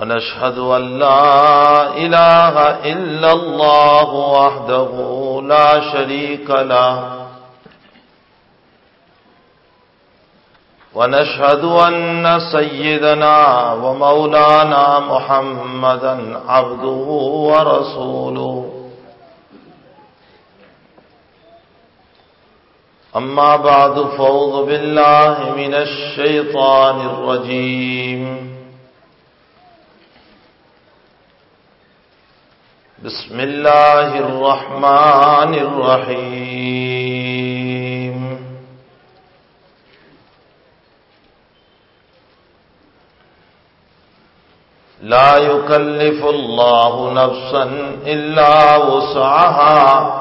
ونشهد أن لا إله إلا الله وحده لا شريك له. ونشهد أن سيدنا ومولانا محمدا عبده ورسوله. أما بعد فوض بالله من الشيطان الرجيم. بسم الله الرحمن الرحيم لا يكلف الله نفسا إلا وسعها.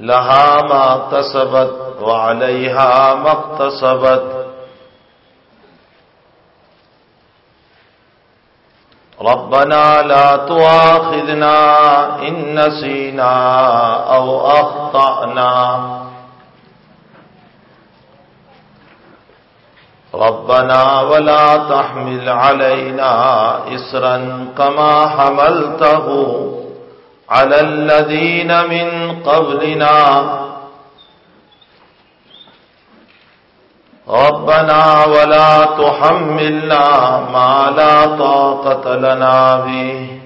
لها ما كسبت وعليها ما اكتسبت. ربنا لا تواخذنا إن نسينا أو أخطأنا. ربنا ولا تحمل علينا إسرا كما حملته على الذين من قبلنا. ربنا ولا تحملنا ما لا طاقة لنا به.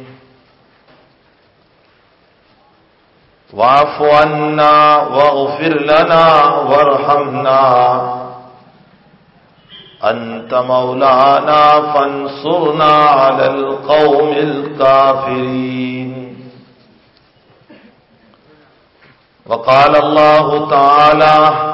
واعف عنا واغفر لنا وارحمنا. أنت مولانا فانصرنا على القوم الكافرين. وقال الله تعالى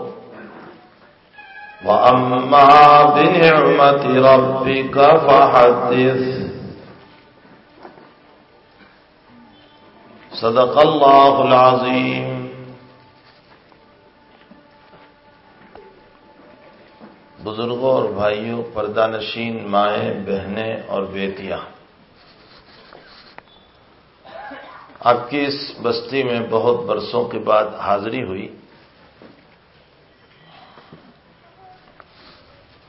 وأما بنعمة ربك فحدث. صدق الله العظيم بزرگوں اور بھائیوں پردہ نشین مائیں، بہنیں اور بیٹیاں۔ آپ کی اس بستی میں بہت برسوں کے بعد حاضری ہوئی۔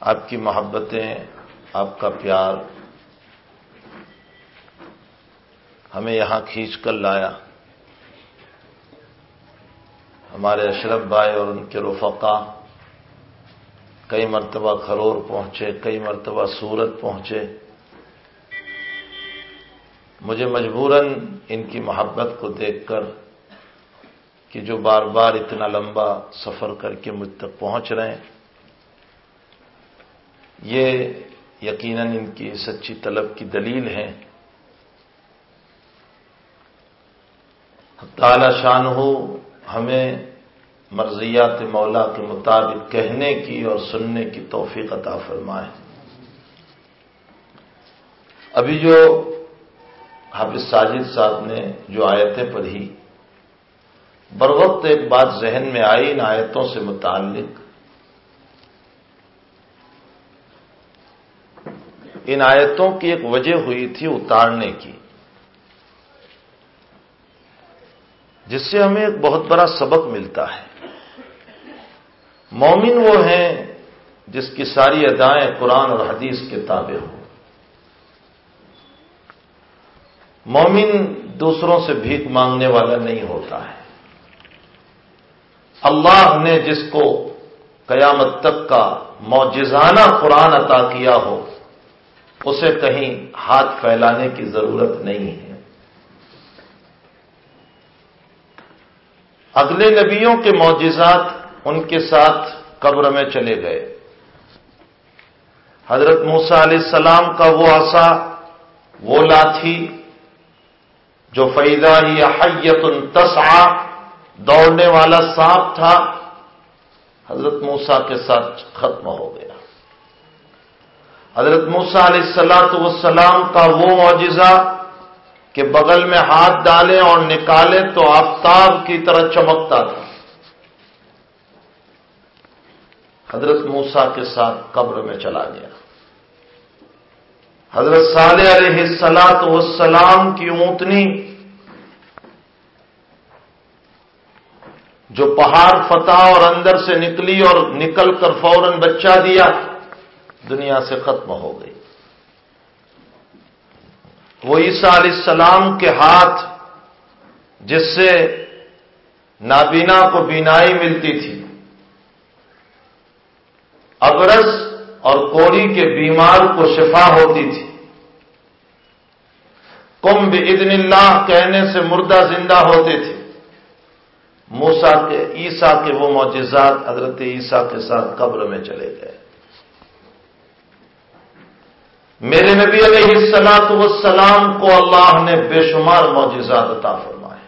آپ کی محبتیں، آپ کا پیار ہمیں یہاں کھینچ کر لایا۔ ہمارے اشرف بھائی اور ان کے رفقا کئی مرتبہ کھرور پہنچے، کئی مرتبہ سورت پہنچے۔ مجھے مجبوراً ان کی محبت کو دیکھ کر کہ جو بار بار اتنا لمبا سفر کر کے مجھ تک پہنچ رہے ہیں یہ یقیناً ان کی سچی طلب کی دلیل ہے۔ تعالی شان ہو ہمیں مرضیات مولا کے مطابق کہنے کی اور سننے کی توفیق عطا فرمائے۔ ابھی جو حافظ ساجد صاحب نے جو آیتیں پڑھی بر وقت ایک بات ذہن میں آئی ان آیتوں سے متعلق۔ ان آیتوں کی ایک وجہ ہوئی تھی اتارنے کی، جس سے ہمیں ایک بہت بڑا سبق ملتا ہے۔ مومن وہ ہیں جس کی ساری ادائیں قرآن اور حدیث کے تابع ہوں۔ مومن دوسروں سے بھیک مانگنے والا نہیں ہوتا ہے۔ اللہ نے جس کو قیامت تک کا معجزانہ قرآن عطا کیا ہو اسے کہیں ہاتھ پھیلانے کی ضرورت نہیں ہے۔ اگلے نبیوں کے معجزات ان کے ساتھ قبر میں چلے گئے۔ حضرت موسا علیہ السلام کا وہ آسا وہ لاٹھی جو فیدا ہی حیت تسعا دوڑنے والا سانپ تھا، حضرت موسا کے ساتھ ختم ہو گیا۔ حضرت موسا علیہ السلاۃ والسلام کا وہ معجزہ کہ بغل میں ہاتھ ڈالیں اور نکالیں تو آفتاب کی طرح چمکتا تھا۔ حضرت موسا کے ساتھ قبر میں چلا گیا۔ حضرت صالح علیہ السلاط والسلام کی اونتنی جو پہاڑ فتح اور اندر سے نکلی اور نکل کر فوراً بچہ دیا۔ دنیا سے ختم ہو گئی۔ وہ عیسیٰ علیہ السلام کے ہاتھ جس سے نابینا کو بینائی ملتی تھی ابرس اور کوڑی کے بیمار کو شفا ہوتی تھی۔ کمب ادن اللہ کہنے سے مردہ زندہ ہوتے تھے۔ موسا کے عیسا کے وہ معجزات حضرت عیسیٰ کے ساتھ قبر میں چلے گئے۔ میرے نبی علیہ السلاط والسلام کو اللہ نے بے شمار معجزات عطا فرمائے۔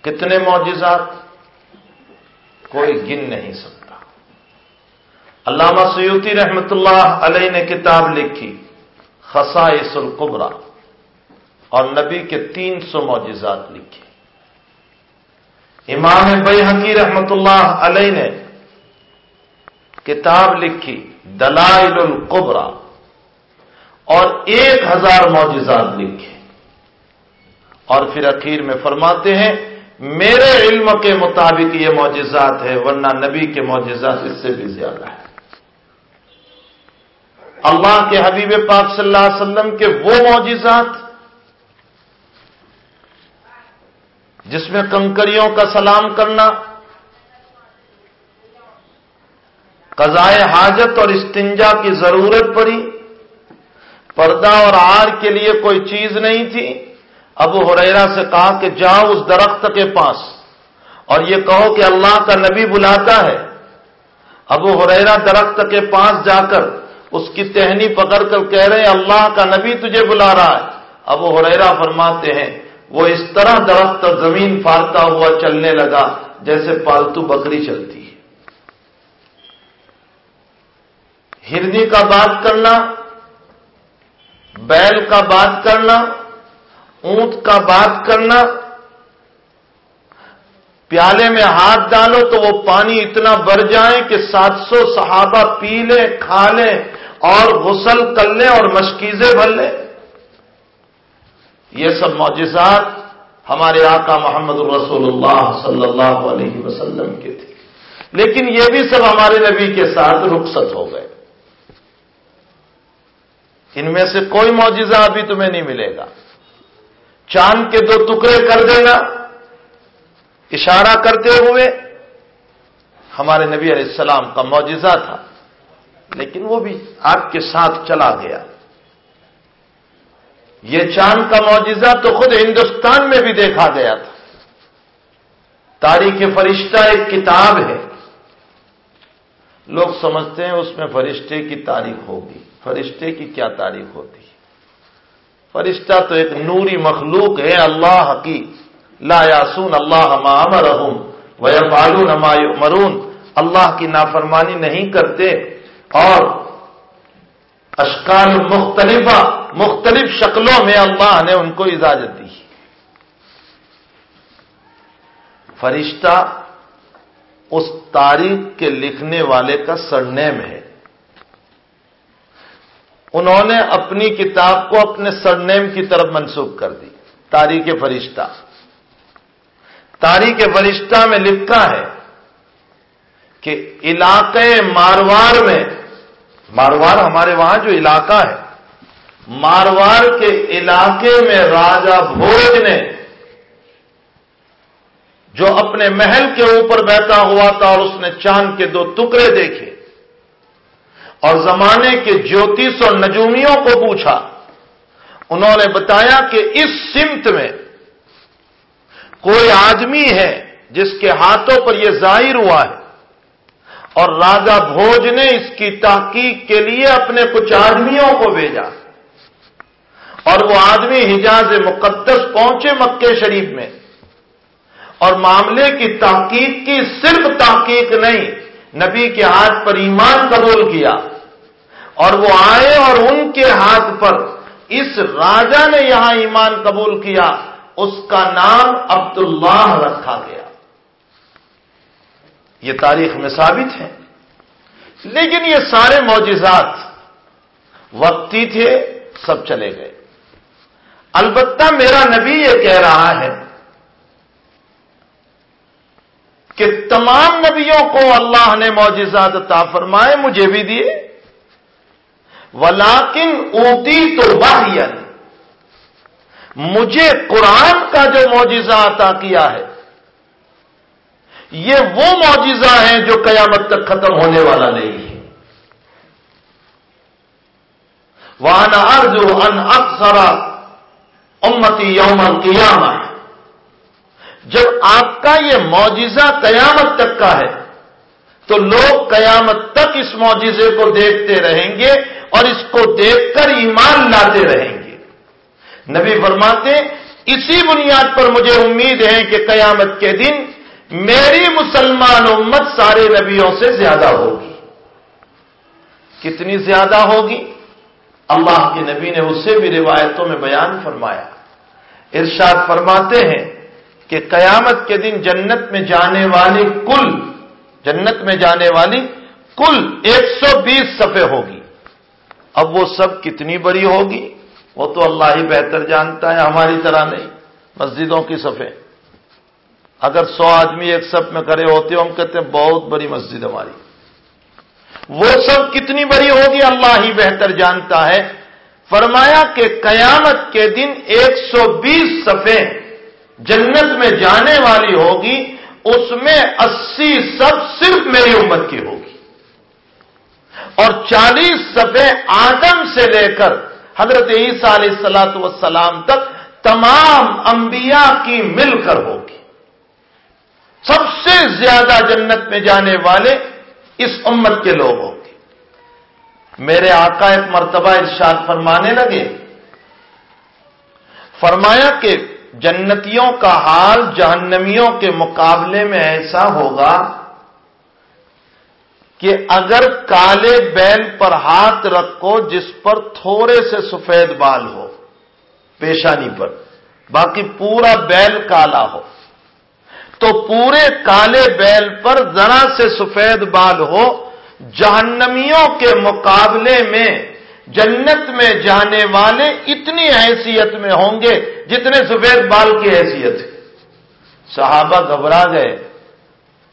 کتنے معجزات؟ کوئی گن نہیں سکتا۔ علامہ سیوتی رحمت اللہ علیہ نے کتاب لکھی خسائص القبرا اور نبی کے تین سو معجزات لکھے۔ امام بے حقی رحمت اللہ علیہ نے کتاب لکھی دلائل القبرا اور ایک ہزار معجزات لکھے۔ اور پھر اخیر میں فرماتے ہیں، میرے علم کے مطابق یہ معجزات ہے ورنہ نبی کے معجزات اس سے بھی زیادہ ہے اللہ کے حبیب پاک صلی اللہ علیہ وسلم کے وہ معجزات، جس میں کنکریوں کا سلام کرنا قضائے حاجت اور استنجا کی ضرورت پڑی۔ پردہ اور آر کے لیے کوئی چیز نہیں تھی۔ ابو ہریرا سے کہا کہ جاؤ اس درخت کے پاس اور یہ کہو کہ اللہ کا نبی بلاتا ہے۔ ابو ہریرا درخت کے پاس جا کر اس کی ٹہنی پکڑ کر کہہ رہے ہیں، اللہ کا نبی تجھے بلا رہا ہے۔ ابو ہریرا فرماتے ہیں، وہ اس طرح درخت زمین پھاڑتا ہوا چلنے لگا جیسے پالتو بکری چلتی۔ ہے ہرنی کا بات کرنا، بیل کا بات کرنا، اونٹ کا بات کرنا، پیالے میں ہاتھ ڈالو تو وہ پانی اتنا بڑھ جائے کہ سات سو صحابہ پی لیں، کھا لیں اور غسل کر لیں اور مشکیزیں بھر لیں۔ یہ سب معجزات ہمارے آقا محمد الرسول اللہ صلی اللہ علیہ وسلم کے تھے۔ لیکن یہ بھی سب ہمارے نبی کے ساتھ رخصت ہو گئے۔ ان میں سے کوئی معجزہ ابھی تمہیں نہیں ملے گا۔ چاند کے دو ٹکڑے کر دینا، اشارہ کرتے ہوئے ہمارے نبی علیہ السلام کا معجزہ تھا، لیکن وہ بھی آپ کے ساتھ چلا گیا۔ یہ چاند کا معجزہ تو خود ہندوستان میں بھی دیکھا گیا تھا۔ تاریخ فرشتہ ایک کتاب ہے۔ لوگ سمجھتے ہیں اس میں فرشتے کی تاریخ ہوگی۔ فرشتے کی کیا تاریخ ہوتی؟ ہے فرشتہ تو ایک نوری مخلوق ہے، اللہ کی۔ لا یاسون اللہ امرحم و فالون مرون اللہ کی نافرمانی نہیں کرتے اور اشکال مختلفہ، مختلف شکلوں میں اللہ نے ان کو اجازت دی۔ فرشتہ اس تاریخ کے لکھنے والے کا سرنیم ہے۔ انہوں نے اپنی کتاب کو اپنے سرنیم کی طرف منسوخ کر دی، تاریخ فرشتہ۔ تاریخ فرشتہ میں لکھا ہے کہ علاقے ماروار میں، ماروار ہمارے وہاں جو علاقہ ہے مارواڑ کے علاقے میں راجا بھوج نے، جو اپنے محل کے اوپر بیٹھا ہوا تھا اور اس نے چاند کے دو ٹکڑے دیکھے۔ اور زمانے کے جوتیس اور نجومیوں کو پوچھا۔ انہوں نے بتایا کہ اس سمت میں کوئی آدمی ہے جس کے ہاتھوں پر یہ ظاہر ہوا ہے اور راجا بھوج نے اس کی تحقیق کے لیے اپنے کچھ آدمیوں کو بھیجا۔ اور وہ آدمی حجاز مقدس پہنچے مکے شریف میں۔ اور معاملے کی تحقیق کی صرف تحقیق نہیں نبی کے ہاتھ پر ایمان قبول کیا اور وہ آئے اور ان کے ہاتھ پر اس راجا نے یہاں ایمان قبول کیا، اس کا نام عبداللہ رکھا گیا۔ یہ تاریخ میں ثابت ہے۔ لیکن یہ سارے معجزات وقتی تھے، سب چلے گئے۔ البتہ میرا نبی یہ کہہ رہا ہے کہ تمام نبیوں کو اللہ نے معجزات عطا فرمائے، مجھے بھی دیے۔ ولاکن اوتی تو واحد مجھے قرآن کا جو معجزہ عطا کیا ہے، یہ وہ معجزہ ہے جو قیامت تک ختم ہونے والا نہیں ہے۔ وہاں ارض ان اکثر امتی یوم قیامت جب آپ کا یہ معجزہ قیامت تک کا ہے، تو لوگ قیامت تک اس معجزے کو دیکھتے رہیں گے اور اس کو دیکھ کر ایمان لاتے رہیں گے۔ نبی فرماتے اسی بنیاد پر مجھے امید ہے کہ قیامت کے دن میری مسلمان امت سارے نبیوں سے زیادہ ہوگی۔ کتنی زیادہ ہوگی؟ اللہ کے نبی نے اسے بھی روایتوں میں بیان فرمایا۔ ارشاد فرماتے ہیں کہ قیامت کے دن جنت میں جانے والی کل، جنت میں جانے والی کل ایک سو بیس صفحے ہوگی۔ اب وہ سب کتنی بڑی ہوگی؟ وہ تو اللہ ہی بہتر جانتا ہے، ہماری طرح نہیں۔ مسجدوں کی صفحے۔ اگر سو آدمی ایک سب میں کرے ہوتے، ہم کہتے ہیں بہت بڑی مسجد ہماری۔ وہ سب کتنی بڑی ہوگی، اللہ ہی بہتر جانتا ہے۔ فرمایا کہ قیامت کے دن ایک سو بیس صفحے جنت میں جانے والی ہوگی، اس میں اسی سب صرف میری امت کی ہوگی۔ اور چالیس صفحے آدم سے لے کر حضرت عیسیٰ علیہ السلاۃ وسلام تک تمام انبیاء کی مل کر ہوگی۔ سب سے زیادہ جنت میں جانے والے اس امت کے لوگ ہوں گے میرے آقا ایک مرتبہ ارشاد فرمانے لگے، فرمایا کہ جنتیوں کا حال جہنمیوں کے مقابلے میں ایسا ہوگا کہ اگر کالے بیل پر ہاتھ رکھو جس پر تھوڑے سے سفید بال ہو، پیشانی پر، باقی پورا بیل کالا ہو، تو پورے کالے بیل پر ذرا سے سفید بال ہو، جہنمیوں کے مقابلے میں، جنت میں جانے والے اتنی حیثیت میں ہوں گے جتنے سفید بال کی حیثیت صحابہ گھبرا گئے۔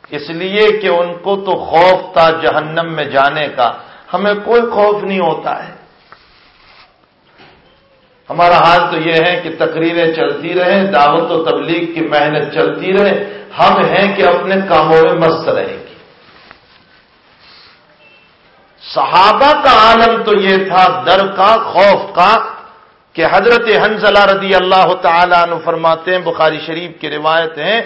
اس لیے کہ ان کو تو خوف تھا جہنم میں جانے کا۔ ہمیں کوئی خوف نہیں ہوتا ہے۔ ہمارا حال تو یہ ہے کہ تقریریں چلتی رہیں، دعوت و تبلیغ کی محنت چلتی رہے۔ ہم ہیں کہ اپنے کاموں میں مست رہیں گے۔ صحابہ کا عالم تو یہ تھا، در کا، خوف کا۔ کہ حضرت حنزلہ رضی اللہ تعالی عنہ فرماتے ہیں، بخاری شریف کی روایت ہیں،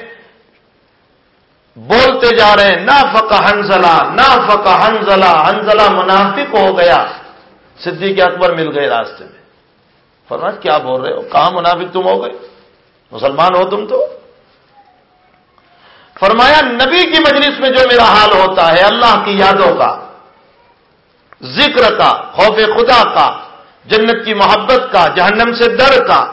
بولتے جا رہے ہیں نا فقہ حنزلہ نا فقہ حنزلہ حنزلہ منافق ہو گیا۔ صدیق اکبر مل گئے راستے میں۔ فرما کیا بول رہے ہو؟ کہاں منافق تم ہو گئے؟ مسلمان ہو تم تو؟ فرمایا، نبی کی مجلس میں جو میرا حال ہوتا ہے، اللہ کی یادوں کا، ذکر کا، خوف خدا کا جنت کی محبت کا، جہنم سے ڈر کا۔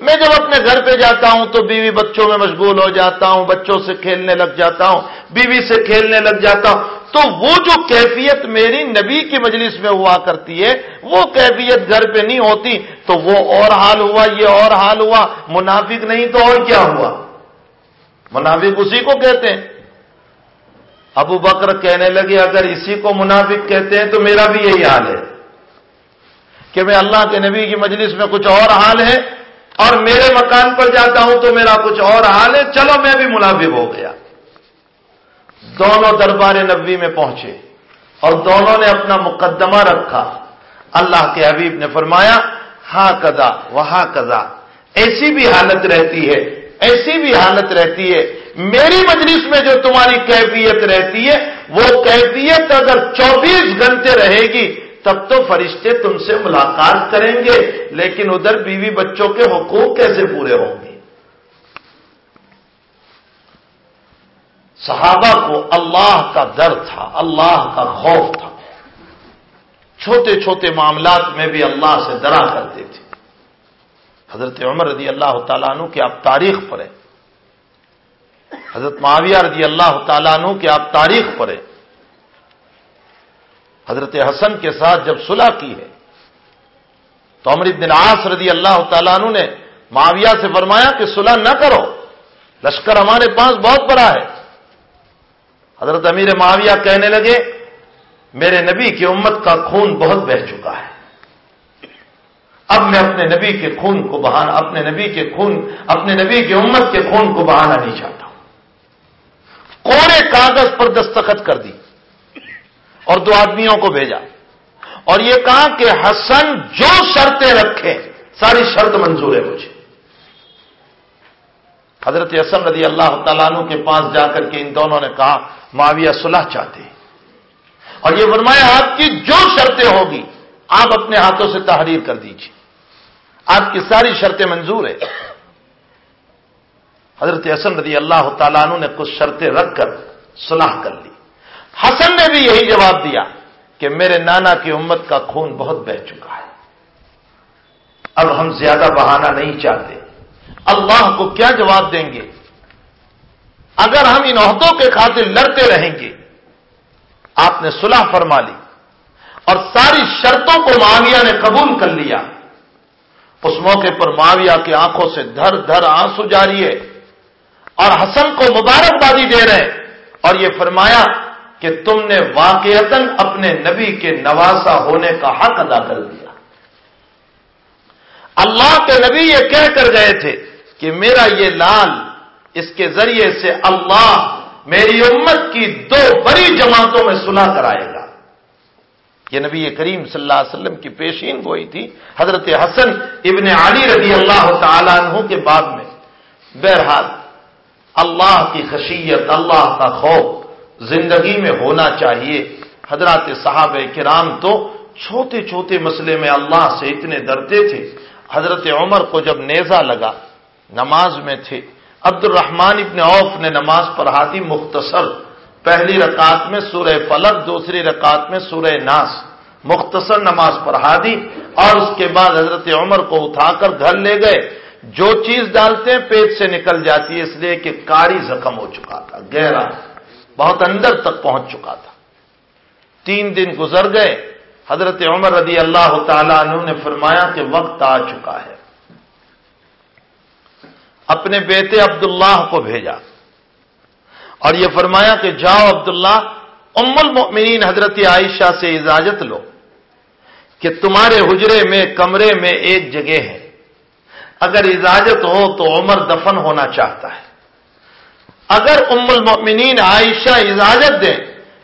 میں جب اپنے گھر پہ جاتا ہوں تو بیوی بچوں میں مشغول ہو جاتا ہوں، بچوں سے کھیلنے لگ جاتا ہوں، بیوی سے کھیلنے لگ جاتا ہوں۔ تو وہ جو کیفیت میری نبی کی مجلس میں ہوا کرتی ہے، وہ کیفیت گھر پہ نہیں ہوتی۔ تو وہ اور حال ہوا، یہ اور حال ہوا۔ منافق نہیں تو اور کیا ہوا؟ منافق اسی کو کہتے ہیں۔ ابو بکر کہنے لگے، اگر اسی کو منافق کہتے ہیں تو میرا بھی یہی حال ہے۔ کہ میں اللہ کے نبی کی مجلس میں کچھ اور حال ہے اور میرے مکان پر جاتا ہوں تو میرا کچھ اور حال ہے، چلو میں بھی ملابب ہو گیا۔ دونوں دربار نبی میں پہنچے اور دونوں نے اپنا مقدمہ رکھا۔ اللہ کے حبیب نے فرمایا ہاں کدا وہاں کدا ایسی بھی حالت رہتی ہے، ایسی بھی حالت رہتی ہے۔ میری مجلس میں جو تمہاری کیفیت رہتی ہے، وہ کیفیت اگر چوبیس گھنٹے رہے گی تب تو فرشتے تم سے ملاقات کریں گے، لیکن ادھر بیوی بچوں کے حقوق کیسے پورے ہوں گے؟ صحابہ کو اللہ کا ڈر تھا، اللہ کا خوف تھا۔ چھوٹے چھوٹے معاملات میں بھی اللہ سے ڈرا کرتے تھے۔ حضرت عمر رضی اللہ تعالیٰ عنہ کی آپ تاریخ پڑھیں۔ حضرت معاویہ رضی اللہ تعالیٰ عنہ کی آپ تاریخ پڑھیں۔ حضرت حسن کے ساتھ جب صلح کی ہے، تو عمر بن عاص رضی اللہ تعالیٰ عنہ نے معاویہ سے فرمایا کہ صلح نہ کرو، لشکر ہمارے پاس بہت بڑا ہے۔ حضرت امیر معاویہ کہنے لگے، میرے نبی کی امت کا خون بہت بہ چکا ہے۔ اب میں اپنے نبی کے خون کو بہانا، اپنے نبی کے خون، اپنے نبی کی امت کے خون کو بہانا نہیں چاہتا۔ ہوں کوڑے کاغذ پر دستخط کر دی۔ اور دو آدمیوں کو بھیجا۔ اور یہ کہا کہ حسن جو شرطیں رکھے، ساری شرط منظور ہے مجھے۔ حضرت حسن رضی اللہ تعالیٰ عنہ کے پاس جا کر کے ان دونوں نے کہا، معاویہ صلح چاہتے اور یہ فرمایا، آپ کی جو شرطیں ہوگی، آپ اپنے ہاتھوں سے تحریر کر دیجیے آپ کی ساری شرطیں منظور ہے حضرت حسن رضی اللہ تعالیٰ عنہ نے کچھ شرطیں رکھ کر صلاح کر لی۔ حسن نے بھی یہی جواب دیا کہ میرے نانا کی امت کا خون بہت بہ چکا ہے۔ اب ہم زیادہ بہانا نہیں چاہتے۔ اللہ کو کیا جواب دیں گے؟ اگر ہم ان عہدوں کے خاطر لڑتے رہیں گے۔ آپ نے صلح فرما لی۔ اور ساری شرطوں کو معاویہ نے قبول کر لیا۔ اس موقع پر معاویہ کی آنکھوں سے دھر دھر آنسو جاری ہے۔ اور حسن کو مبارکبادی دے رہے اور یہ فرمایا کہ تم نے واقعتا اپنے نبی کے نواسا ہونے کا حق ادا کر دیا۔ اللہ کے نبی یہ کہہ کر گئے تھے کہ میرا یہ لال، اس کے ذریعے سے اللہ میری امت کی دو بڑی جماعتوں میں سنا کرائے گا۔ یہ نبی کریم صلی اللہ علیہ وسلم کی پیشین گوئی تھی، حضرت حسن ابن علی رضی اللہ تعالیٰ عنہ کے بعد میں۔ بہرحال، اللہ کی خشیت، اللہ کا خوف زندگی میں ہونا چاہیے۔ حضرات صحابہ کرام تو چھوٹے چھوٹے مسئلے میں اللہ سے اتنے ڈرتے تھے۔ حضرت عمر کو جب نیزا لگا، نماز میں تھے۔ عبد الرحمان ابن عوف نے نماز پڑھا دی مختصر۔ پہلی رکعت میں سورہ فلک دوسری رکعت میں سورہ ناس۔ مختصر نماز پڑھا دی اور اس کے بعد حضرت عمر کو اٹھا کر گھر لے گئے۔ جو چیز ڈالتے ہیں، پیٹ سے نکل جاتی ہے، اس لیے کہ کاری زخم ہو چکا تھا، گہرا۔ بہت اندر تک پہنچ چکا تھا۔ تین دن گزر گئے، حضرت عمر رضی اللہ تعالی عنہ نے فرمایا کہ وقت آ چکا ہے۔ اپنے بیٹے عبداللہ کو بھیجا۔ اور یہ فرمایا کہ جاؤ عبداللہ، ام المؤمنین حضرت عائشہ سے اجازت لو کہ تمہارے حجرے میں، کمرے میں ایک جگہ ہے۔ اگر اجازت ہو تو عمر دفن ہونا چاہتا ہے۔ اگر ام المؤمنین عائشہ اجازت دیں،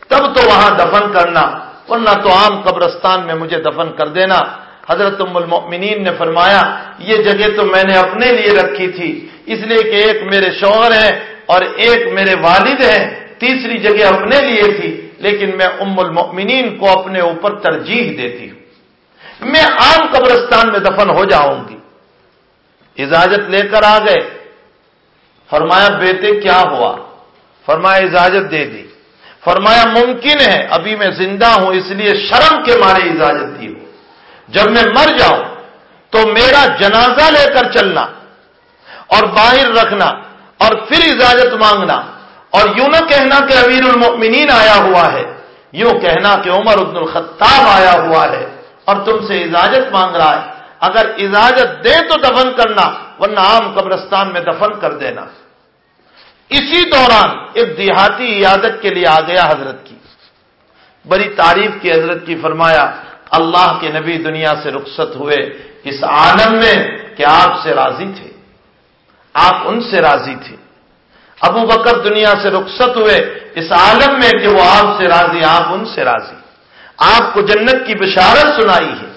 تب تو وہاں دفن کرنا، ورنہ تو عام قبرستان میں مجھے دفن کر دینا۔ حضرت ام المؤمنین نے فرمایا، یہ جگہ تو میں نے اپنے لیے رکھی تھی، اس لیے کہ ایک میرے شوہر ہیں اور ایک میرے والد ہیں، تیسری جگہ اپنے لیے تھی، لیکن میں ام المؤمنین کو اپنے اوپر ترجیح دیتی ہوں۔ میں عام قبرستان میں دفن ہو جاؤں گی۔ اجازت لے کر آ گئے۔ فرمایا بیٹے کیا ہوا؟ فرمایا اجازت دے دی۔ فرمایا ممکن ہے، ابھی میں زندہ ہوں، اس لیے شرم کے مارے اجازت دی ہوں جب میں مر جاؤں تو میرا جنازہ لے کر چلنا اور باہر رکھنا اور پھر اجازت مانگنا۔ اور یوں نہ کہنا کہ امیر المؤمنین آیا ہوا ہے، یوں کہنا کہ عمر عبد الخطاب آیا ہوا ہے اور تم سے اجازت مانگ رہا ہے۔ اگر اجازت دے تو دفن کرنا۔ ورنہ عام قبرستان میں دفن کر دینا۔ اسی دوران ایک دیہاتی عیادت کے لیے آ گیا حضرت کی۔ بڑی تعریف کی حضرت کی، فرمایا، اللہ کے نبی دنیا سے رخصت ہوئے۔ اس عالم میں کہ آپ سے راضی تھے۔ آپ ان سے راضی تھے۔ ابو بکر دنیا سے رخصت ہوئے۔ اس عالم میں کہ وہ آپ سے راضی، آپ ان سے راضی۔ آپ کو جنت کی بشارت سنائی ہے۔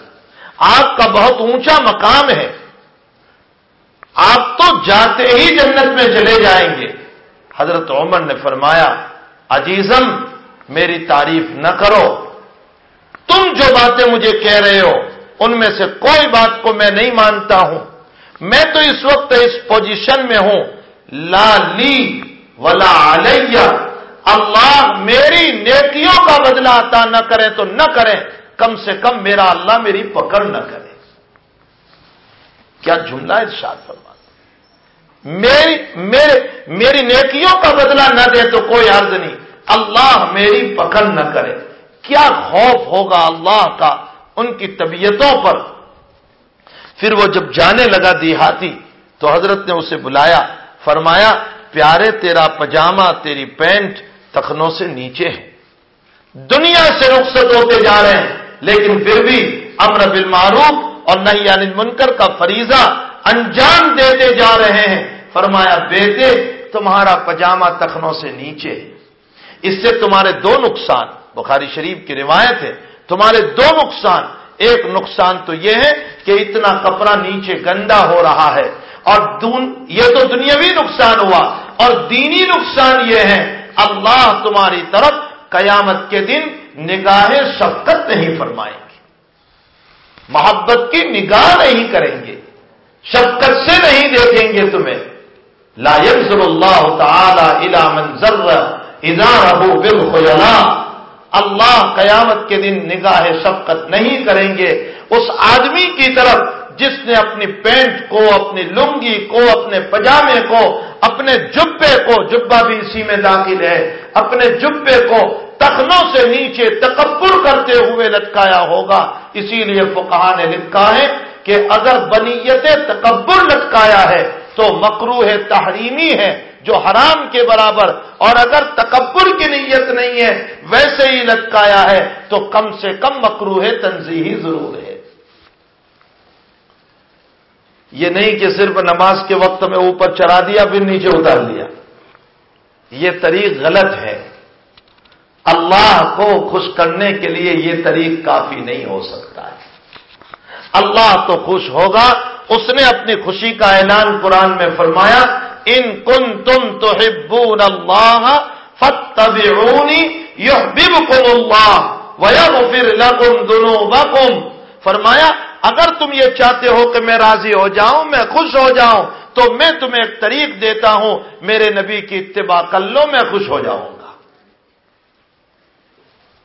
آپ کا بہت اونچا مقام ہے۔ آپ تو جاتے ہی جنت میں چلے جائیں گے۔ حضرت عمر نے فرمایا عزیزم میری تعریف نہ کرو۔ تم جو باتیں مجھے کہہ رہے ہو، ان میں سے کوئی بات کو میں نہیں مانتا ہوں۔ میں تو اس وقت اس پوزیشن میں ہوں۔ لا لی ولا علیہ۔ اللہ میری نیکیوں کا بدلہ عطا نہ کرے تو نہ کرے کم سے کم میرا اللہ میری پکڑ نہ کرے۔ کیا جملہ ارشاد فرما میری، میرے، میری نیکیوں کا بدلہ نہ دے تو کوئی عرض نہیں۔ اللہ میری پکڑ نہ کرے۔ کیا خوف ہوگا اللہ کا ان کی طبیعتوں پر؟ پھر وہ جب جانے لگا دیہاتی تو حضرت نے اسے بلایا، فرمایا، پیارے تیرا پجامہ، تیری پینٹ تخنوں سے نیچے ہے۔ دنیا سے رخصت ہوتے جا رہے ہیں، لیکن پھر بھی امر بالمعروف اور نہیں یعنی منکر کا فریضہ انجام دیتے جا رہے ہیں۔ فرمایا، بیٹے، تمہارا پجامہ تخنوں سے نیچے۔ اس سے تمہارے دو نقصان، بخاری شریف کی روایت ہے، تمہارے دو نقصان۔ ایک نقصان تو یہ ہے کہ اتنا کپڑا نیچے گندا ہو رہا ہے۔ اور دون یہ تو دنیاوی نقصان ہوا، اور دینی نقصان یہ ہے۔ اللہ تمہاری طرف قیامت کے دن نگاہ شفقت نہیں فرمائیں گے محبت کی نگاہ نہیں کریں گے، شفقت سے نہیں دیکھیں گے تمہیں۔ لا ينظر اللہ تعالی الى من ذر اذا رہو بالخیلا اللہ قیامت کے دن نگاہ شفقت نہیں کریں گے۔ اس آدمی کی طرف جس نے اپنی پینٹ کو، اپنی لنگی کو، اپنے پجامے کو اپنے جبے کو جبا بھی اسی میں داخل ہے، اپنے جبے کو تخنوں سے نیچے تکبر کرتے ہوئے لٹکایا ہوگا۔ اسی لیے فقہ نے لکھا ہے کہ اگر بنیت تکبر لٹکایا ہے تو مکرو ہے تحریمی ہے جو حرام کے برابر، اور اگر تکبر کی نیت نہیں ہے، ویسے ہی لٹکایا ہے تو کم سے کم مکرو ہے تنظیحی ضرور ہے۔ یہ نہیں کہ صرف نماز کے وقت میں اوپر چڑھا دیا، پھر نیچے اتار لیا یہ طریق غلط ہے۔ اللہ کو خوش کرنے کے لیے یہ طریق کافی نہیں ہو سکتا ہے۔ اللہ تو خوش ہوگا، اس نے اپنی خوشی کا اعلان قرآن میں فرمایا، ان کن تم تو ہبون اللہ فتبعونی یحببکم اللہ ویغفر لکم ذنوبکم۔ فرمایا اگر تم یہ چاہتے ہو کہ میں راضی ہو جاؤں، میں خوش ہو جاؤں، تو میں تمہیں ایک طریق دیتا ہوں، میرے نبی کی اتباع کر لو، میں خوش ہو جاؤں گا۔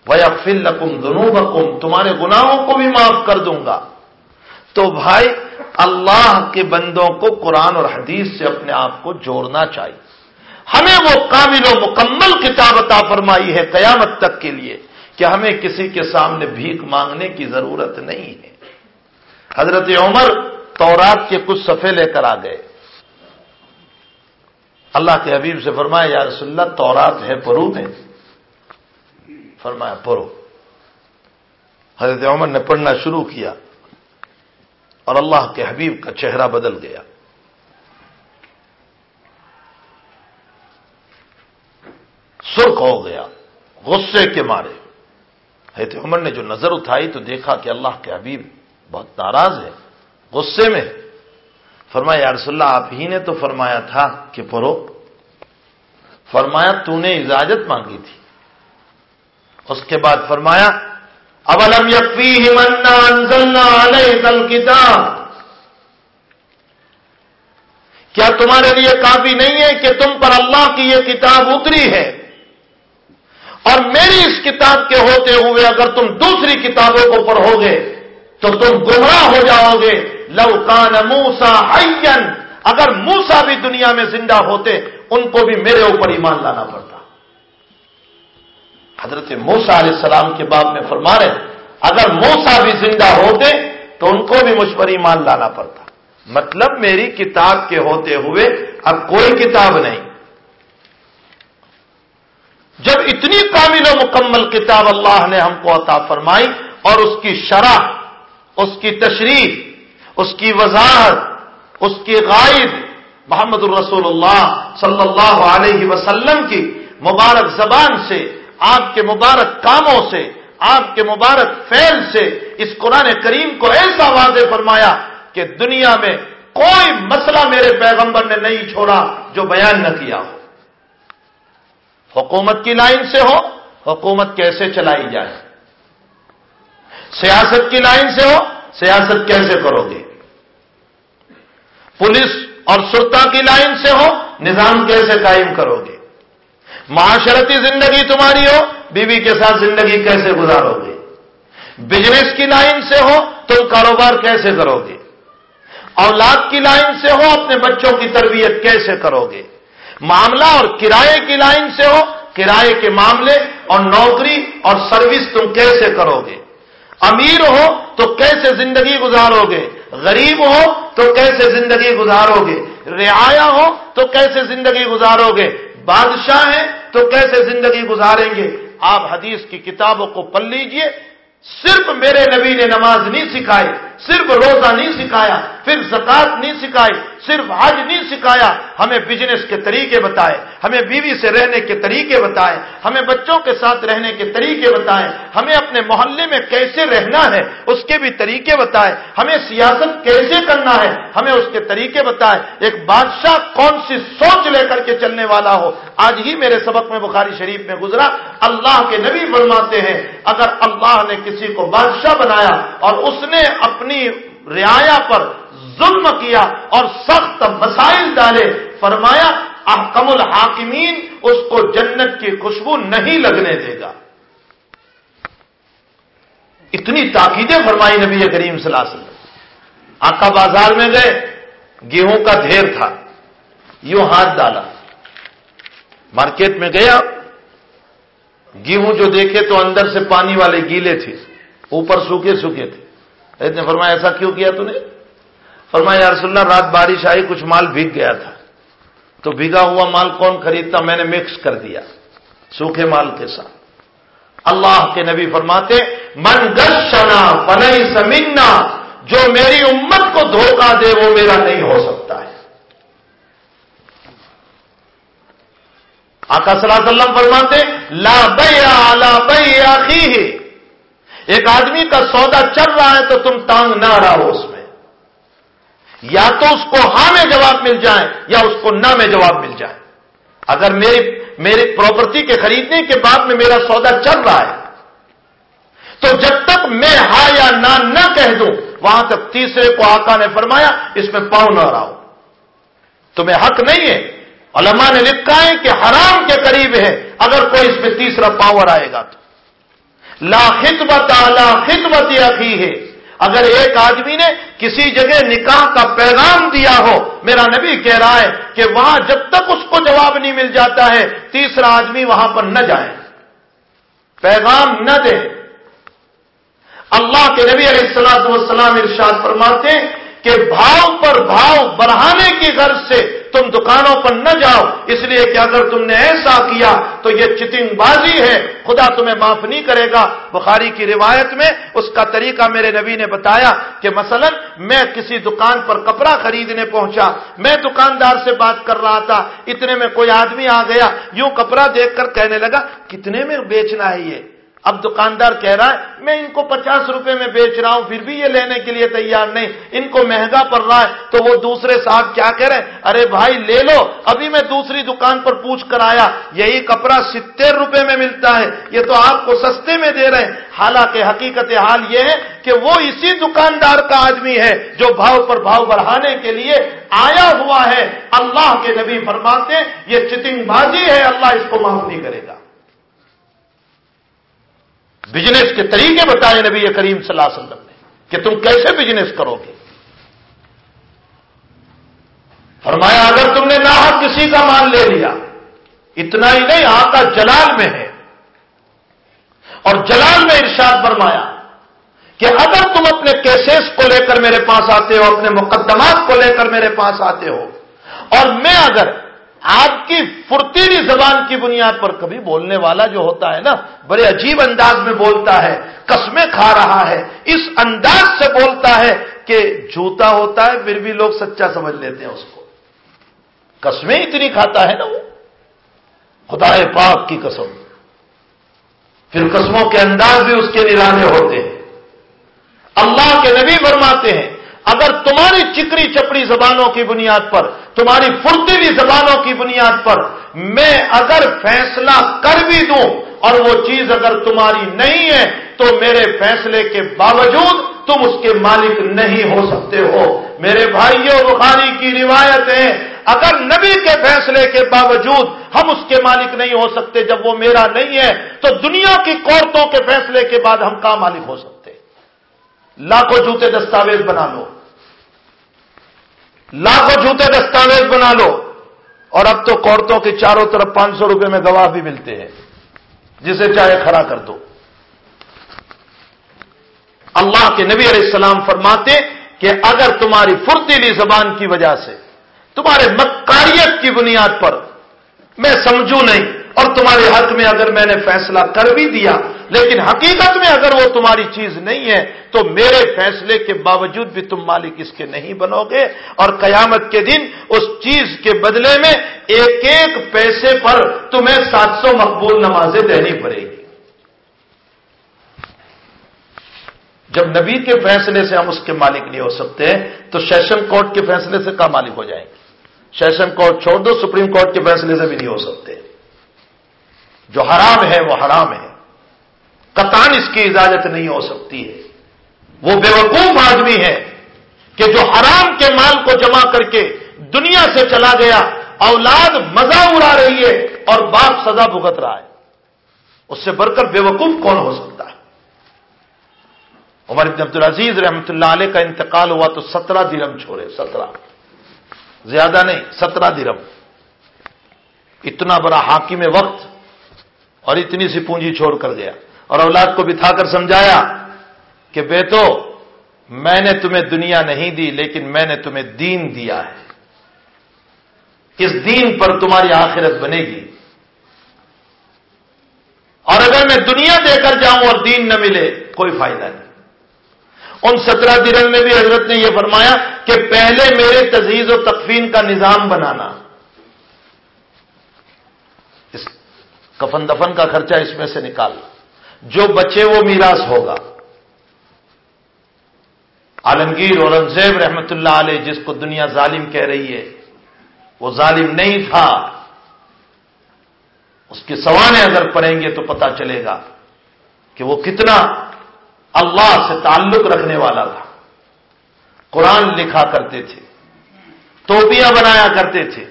ویغفر لکم ذنوبکم تمہارے گناہوں کو بھی معاف کر دوں گا۔ تو بھائی، اللہ کے بندوں کو قرآن اور حدیث سے اپنے آپ کو جوڑنا چاہیے۔ ہمیں وہ کامل و مکمل کتاب عطا فرمائی ہے قیامت تک کے لیے کہ ہمیں کسی کے سامنے بھیک مانگنے کی ضرورت نہیں ہے۔ حضرت عمر تورات کے کچھ صفحے لے کر آ گئے۔ اللہ کے حبیب سے فرمایا، یا رسول اللہ، تورات ہے، پرو ہے۔ فرمایا، پرو۔ حضرت عمر نے پڑھنا شروع کیا اور اللہ کے حبیب کا چہرہ بدل گیا۔ سرخ ہو گیا، غصے کے مارے۔ حضرت عمر نے جو نظر اٹھائی تو دیکھا کہ اللہ کے حبیب بہت ناراض ہے، غصے میں۔ فرمایا، یا رسول اللہ، آپ ہی نے تو فرمایا تھا کہ پرو فرمایا، تو نے اجازت مانگی تھی۔ اس کے بعد فرمایا، اولم کتاب کیا تمہارے لیے کافی نہیں ہے کہ تم پر اللہ کی یہ کتاب اتری ہے؟ اور میری اس کتاب کے ہوتے ہوئے اگر تم دوسری کتابوں کو پڑھو گے تو تم گمراہ ہو جاؤ گے۔ لو کان موسا اگر موسا بھی دنیا میں زندہ ہوتے، ان کو بھی میرے اوپر ایمان لانا پڑتا۔ حضرت موسا علیہ السلام کے باب میں فرما رہے اگر موسا بھی زندہ ہوتے، تو ان کو بھی مجھ پر ایمان لانا پڑتا۔ مطلب میری کتاب کے ہوتے ہوئے اب کوئی کتاب نہیں۔ جب اتنی کامل و مکمل کتاب اللہ نے ہم کو عطا فرمائی اور اس کی شرح اس کی تشریح اس کی وضاحت، اس کی غائب محمد الرسول اللہ صلی اللہ علیہ وسلم کی مبارک زبان سے، آپ کے مبارک کاموں سے، آپ کے مبارک فیل سے اس قرآن کریم کو ایسا واضح فرمایا کہ دنیا میں کوئی مسئلہ میرے پیغمبر نے نہیں چھوڑا جو بیان نہ کیا ہو۔ حکومت کی لائن سے ہو، حکومت کیسے چلائی جائے؟ سیاست کی لائن سے ہو، سیاست کیسے کرو گے؟ پولیس اور سرتا کی لائن سے ہو، نظام کیسے قائم کرو گے؟ معاشرتی زندگی تمہاری ہو، بیوی کے ساتھ زندگی کیسے گزارو گے؟ بزنس کی لائن سے ہو، تم کاروبار کیسے کرو گے؟ اولاد کی لائن سے ہو، اپنے بچوں کی تربیت کیسے کرو گے؟ معاملہ اور کرائے کی لائن سے ہو، کرائے کے معاملے اور نوکری اور سروس تم کیسے کرو گے؟ امیر ہو تو کیسے زندگی گزارو گے؟ غریب ہو تو کیسے زندگی گزارو گے؟ رعایا ہو تو کیسے زندگی گزارو گے؟ بادشاہ ہیں تو کیسے زندگی گزاریں گے؟ آپ حدیث کی کتابوں کو پڑھ لیجیے۔ صرف میرے نبی نے نماز نہیں سکھائی، صرف روزہ نہیں سکھایا، پھر زکات نہیں سکھائی صرف حج نہیں سکھایا، ہمیں بزنس کے طریقے بتائے، ہمیں بیوی سے رہنے کے طریقے بتائے، ہمیں بچوں کے ساتھ رہنے کے طریقے بتائے، ہمیں اپنے محلے میں کیسے رہنا ہے، اس کے بھی طریقے بتائے، ہمیں سیاست کیسے کرنا ہے، ہمیں اس کے طریقے بتائے۔ ایک بادشاہ کون سی سوچ لے کر کے چلنے والا ہو؟ آج ہی میرے سبق میں بخاری شریف میں گزرا، اللہ کے نبی فرماتے ہیں، اگر اللہ نے کسی کو بادشاہ بنایا اور اس نے اپنی رعایا پر ظلم کیا اور سخت مسائل ڈالے، فرمایا، احکم الحاکمین اس کو جنت کی خوشبو نہیں لگنے دے گا۔ اتنی تاکیدیں فرمائی نبی کریم صلی اللہ علیہ وسلم۔ آقا بازار میں گئے، گیہوں کا ڈھیر تھا، یوں ہاتھ ڈالا۔ مارکیٹ میں گیا، گیہوں جو دیکھے تو اندر سے پانی والے گیلے تھے، اوپر سوکھے سوکھے تھے۔ نے فرمایا، ایسا کیوں کیا تو نے؟ فرمایا رسول اللہ، رات بارش آئی، کچھ مال بھیگ گیا تھا۔ تو بھیگا ہوا مال کون خریدتا؟ میں نے مکس کر دیا سوکھے مال کے ساتھ۔ اللہ کے نبی فرماتے، من گشنا پنئی سمینا جو میری امت کو دھوکہ دے، وہ میرا نہیں ہو سکتا ہے۔ آقا صلی اللہ علیہ وسلم فرماتے، لا بیا لا بیا ایک آدمی کا سودا چل رہا ہے تو تم تانگ نہ رہو اس میں۔ یا تو اس کو ہاں میں جواب مل جائے یا اس کو نہ میں جواب مل جائے۔ اگر میری میری پراپرٹی کے خریدنے کے بعد میں میرا سودا چل رہا ہے، تو جب تک میں ہاں یا نہ نہ کہہ دوں، وہاں تک تیسرے کو آقا نے فرمایا، اس میں پاؤں نہ رہا تمہیں حق نہیں ہے۔ علماء نے لکھا ہے کہ حرام کے قریب ہے، اگر کوئی اس میں تیسرا پاور آئے گا تو۔ لا خدمت لا خدمت عقی ہے اگر ایک آدمی نے کسی جگہ نکاح کا پیغام دیا ہو، میرا نبی کہہ رہا ہے کہ وہاں جب تک اس کو جواب نہیں مل جاتا ہے، تیسرا آدمی وہاں پر نہ جائے۔ پیغام نہ دے۔ اللہ کے نبی علیہ السلام والسلام ارشاد فرماتے کہ بھاؤ پر بھاؤ بڑھانے کی غرض سے تم دکانوں پر نہ جاؤ، اس لیے کہ اگر تم نے ایسا کیا تو یہ چتنگ بازی ہے۔ خدا تمہیں معاف نہیں کرے گا۔ بخاری کی روایت میں اس کا طریقہ میرے نبی نے بتایا کہ مثلا میں کسی دکان پر کپڑا خریدنے پہنچا، میں دکاندار سے بات کر رہا تھا، اتنے میں کوئی آدمی آ گیا، یوں کپڑا دیکھ کر کہنے لگا، کتنے میں بیچنا ہے یہ؟ اب دکاندار کہہ رہا ہے، میں ان کو پچاس روپے میں بیچ رہا ہوں، پھر بھی یہ لینے کے لیے تیار نہیں، ان کو مہنگا پڑ رہا ہے، تو وہ دوسرے صاحب کیا کہہ رہے ارے بھائی، لے لو، ابھی میں دوسری دکان پر پوچھ کر آیا، یہی کپڑا ستر روپے میں ملتا ہے، یہ تو آپ کو سستے میں دے رہے ہیں. حالانکہ حقیقت حال یہ ہے کہ وہ اسی دکاندار کا آدمی ہے، جو بھاؤ پر بھاؤ بڑھانے کے لیے آیا ہوا ہے۔ اللہ کے نبی فرماتے یہ چتنگ بازی ہے، اللہ اس کو معاف نہیں کرے گا۔ بزنس کے طریقے بتائے نبی کریم صلی اللہ علیہ وسلم نے کہ تم کیسے بزنس کرو گے؟ فرمایا، اگر تم نے نہ کسی کا مان لے لیا، اتنا ہی نہیں، آقا جلال میں ہے۔ اور جلال میں ارشاد فرمایا کہ اگر تم اپنے کیسز کو لے کر میرے پاس آتے ہو، اپنے مقدمات کو لے کر میرے پاس آتے ہو، اور میں اگر آپ کی فرتیلی زبان کی بنیاد پر کبھی بولنے والا جو ہوتا ہے نا، بڑے عجیب انداز میں بولتا ہے، قسمیں کھا رہا ہے، اس انداز سے بولتا ہے کہ جھوتا ہوتا ہے، پھر بھی لوگ سچا سمجھ لیتے ہیں اس کو۔ قسمیں اتنی کھاتا ہے نا وہ۔ خدا پاک کی قسم۔ پھر قسموں کے انداز بھی اس کے نرانے ہوتے ہیں۔ اللہ کے نبی فرماتے ہیں اگر تمہاری چکری چپڑی زبانوں کی بنیاد پر، تمہاری فرتیلی زبانوں کی بنیاد پر میں اگر فیصلہ کر بھی دوں اور وہ چیز اگر تمہاری نہیں ہے، تو میرے فیصلے کے باوجود تم اس کے مالک نہیں ہو سکتے ہو۔ میرے بھائیوں بخاری کی روایت ہے، اگر نبی کے فیصلے کے باوجود ہم اس کے مالک نہیں ہو سکتے، جب وہ میرا نہیں ہے، تو دنیا کی عورتوں کے فیصلے کے بعد ہم کہاں مالک ہو سکتے۔ لاکھوں جوتے دستاویز بنا لو۔ لاکھوں جوتے دستاویز بنا لو۔ اور اب تو عورتوں کے چاروں طرف پانچ سو روپے میں گواہ بھی ملتے ہیں۔ جسے چاہے کھڑا کر دو۔ اللہ کے نبی علیہ السلام فرماتے کہ اگر تمہاری فرتیلی زبان کی وجہ سے، تمہارے مکاریت کی بنیاد پر میں سمجھوں نہیں، اور تمہارے حق میں اگر میں نے فیصلہ کر بھی دیا لیکن حقیقت میں اگر وہ تمہاری چیز نہیں ہے، تو میرے فیصلے کے باوجود بھی تم مالک اس کے نہیں بنو گے۔ اور قیامت کے دن اس چیز کے بدلے میں ایک ایک پیسے پر تمہیں سات سو مقبول نمازیں دینی پڑے گی۔ جب نبی کے فیصلے سے ہم اس کے مالک نہیں ہو سکتے، تو سیشن کورٹ کے فیصلے سے کہاں مالک ہو جائیں گے؟ سیشن کورٹ چھوڑ دو، سپریم کورٹ کے فیصلے سے بھی نہیں ہو سکتے۔ جو حرام ہے، وہ حرام ہے۔ قطان اس کی اجازت نہیں ہو سکتی ہے۔ وہ بے وقوف آدمی ہے کہ جو حرام کے مال کو جمع کر کے دنیا سے چلا گیا، اولاد مزہ اڑا رہی ہے اور باپ سزا بھگت رہا ہے۔ اس سے بڑھ کر بے وقوف کون ہو سکتا ہے؟ عمر ابن عبدالعزیز رحمتہ اللہ علیہ کا انتقال ہوا تو سترہ درم چھوڑے، سترہ۔ زیادہ نہیں، سترہ درم۔ اتنا بڑا حاکم وقت اور اتنی سی پونجی چھوڑ کر گیا۔ اور اولاد کو بٹھا کر سمجھایا کہ بیٹو، میں نے تمہیں دنیا نہیں دی، لیکن میں نے تمہیں دین دیا ہے۔ اس دین پر تمہاری آخرت بنے گی؟ اور اگر میں دنیا دے کر جاؤں اور دین نہ ملے، کوئی فائدہ نہیں۔ ان سترہ دن میں بھی حضرت نے یہ فرمایا کہ پہلے میرے تجیز و تقفین کا نظام بنانا۔ اس کفن دفن کا خرچہ اس میں سے نکال۔ جو بچے وہ میراث ہوگا۔ عالمگیر اورنگزیب رحمت اللہ علیہ جس کو دنیا ظالم کہہ رہی ہے، وہ ظالم نہیں تھا۔ اس کے سوانے اگر پڑیں گے تو پتا چلے گا کہ وہ کتنا اللہ سے تعلق رکھنے والا تھا۔ قرآن لکھا کرتے تھے توپیاں بنایا کرتے تھے۔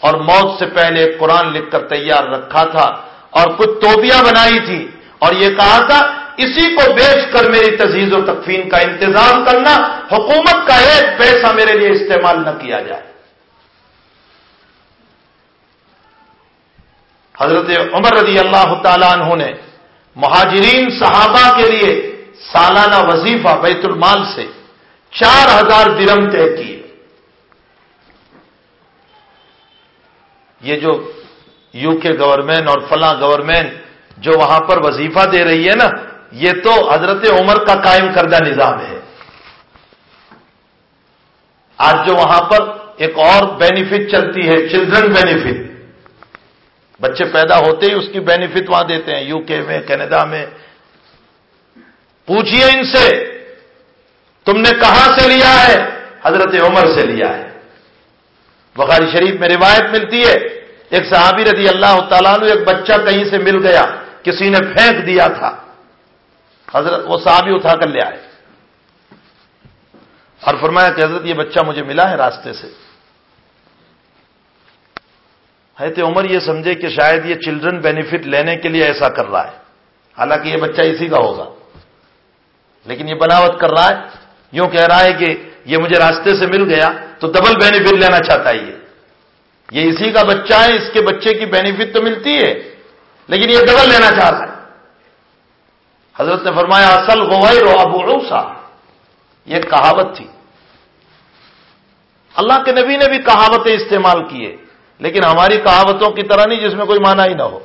اور موت سے پہلے قرآن لکھ کر تیار رکھا تھا۔ اور کچھ توپیاں بنائی تھی اور یہ کہا تھا، اسی کو بیچ کر میری تجیز و تکفین کا انتظام کرنا، حکومت کا ایک پیسہ میرے لیے استعمال نہ کیا جائے۔ حضرت عمر رضی اللہ تعالیٰ عنہ نے مہاجرین صحابہ کے لیے سالانہ وظیفہ بیت المال سے چار ہزار درم طے کیے۔ یہ جو یو کے گورنمنٹ اور فلاں گورنمنٹ جو وہاں پر وظیفہ دے رہی ہے نا، یہ تو حضرت عمر کا قائم کردہ نظام ہے۔ آج جو وہاں پر ایک اور بینیفٹ چلتی ہے چلڈرن بینیفٹ بچے پیدا ہوتے ہی اس کی بینیفٹ وہاں دیتے ہیں، یو کے میں، کینیڈا میں۔ پوچھئے ان سے، تم نے کہاں سے لیا ہے؟ حضرت عمر سے لیا ہے۔ بخاری شریف میں روایت ملتی ہے ایک صحابی رضی اللہ تعالیٰ نے ایک بچہ کہیں سے مل گیا، کسی نے پھینک دیا تھا۔ حضرت، وہ صحابی اٹھا کر لے آئے۔ اور فرمایا کہ حضرت، یہ بچہ مجھے ملا ہے راستے سے۔ حضرت عمر یہ سمجھے کہ شاید یہ چلڈرن بینیفٹ لینے کے لیے ایسا کر رہا ہے۔ حالانکہ یہ بچہ اسی کا ہوگا۔ لیکن یہ بناوٹ کر رہا ہے۔ یوں کہہ رہا ہے کہ یہ مجھے راستے سے مل گیا، تو ڈبل بینیفٹ لینا چاہتا ہے یہ۔ یہ اسی کا بچہ ہے، اس کے بچے کی بینیفٹ تو ملتی ہے، لیکن یہ ڈبل لینا چاہ رہا ہے۔ حضرت نے فرمایا، اصل غیر ابو روسا یہ کہاوت تھی۔ اللہ کے نبی نے بھی کہاوتیں استعمال کیے لیکن ہماری کہاوتوں کی طرح نہیں، جس میں کوئی معنی ہی نہ ہو۔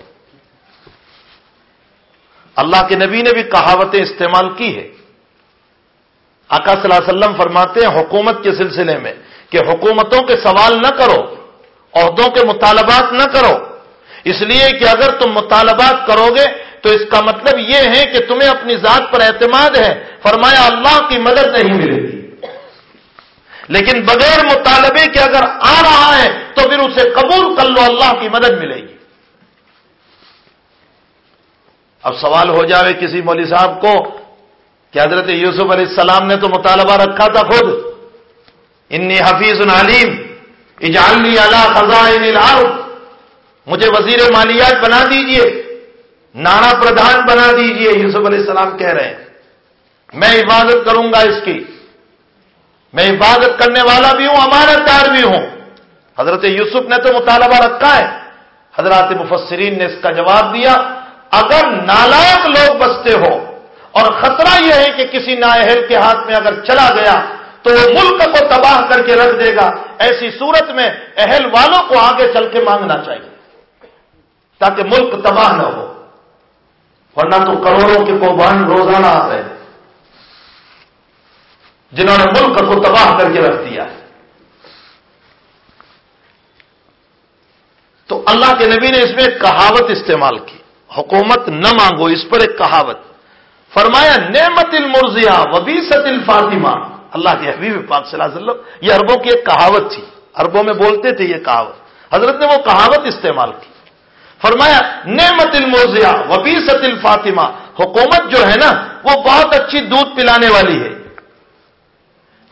اللہ کے نبی نے بھی کہاوتیں استعمال کی ہے آقا صلی اللہ علیہ وسلم فرماتے ہیں حکومت کے سلسلے میں کہ حکومتوں کے سوال نہ کرو۔ عہدوں کے مطالبات نہ کرو۔ اس لیے کہ اگر تم مطالبات کرو گے تو اس کا مطلب یہ ہے کہ تمہیں اپنی ذات پر اعتماد ہے۔ فرمایا، اللہ کی مدد نہیں ملے گی۔ لیکن بغیر مطالبے کے اگر آ رہا ہے تو پھر اسے قبول کر لو، اللہ کی مدد ملے گی۔ اب سوال ہو جاوے کسی مولوی صاحب کو کہ حضرت یوسف علیہ السلام نے تو مطالبہ رکھا تھا خود۔ انی حفیظ علیم۔ اجالنی اللہ خزائن الارض۔ مجھے وزیر مالیات بنا دیجیے، نانا پردھان بنا دیجیے، یوسف علیہ السلام کہہ رہے ہیں۔ میں عبادت کروں گا اس کی۔ میں عبادت کرنے والا بھی ہوں، امانت دار بھی ہوں۔ حضرت یوسف نے تو مطالبہ رکھا ہے۔ حضرات مفسرین نے اس کا جواب دیا، اگر نالائق لوگ بستے ہو اور خطرہ یہ ہے کہ کسی نااہل کے ہاتھ میں اگر چلا گیا تو وہ ملک کو تباہ کر کے رکھ دے گا۔ ایسی صورت میں اہل والوں کو آگے چل کے مانگنا چاہیے۔ تاکہ ملک تباہ نہ ہو۔ ورنہ تو کروڑوں کے کوبان روزانہ آ رہے جنہوں نے ملک کو تباہ کر کے رکھ دیا۔ ہے تو اللہ کے نبی نے اس میں ایک کہاوت استعمال کی۔ حکومت نہ مانگو، اس پر ایک کہاوت۔ فرمایا، نعمت المرزیا وبیست الفاطمہ۔ اللہ کے حبیب پاک صلی اللہ علیہ وسلم، یہ عربوں کی ایک کہاوت تھی۔ عربوں میں بولتے تھے یہ کہاوت۔ حضرت نے وہ کہاوت استعمال کی۔ فرمایا، نعمت الموزیا وبیست الفاطمہ۔ حکومت جو ہے نا، وہ بہت اچھی دودھ پلانے والی ہے۔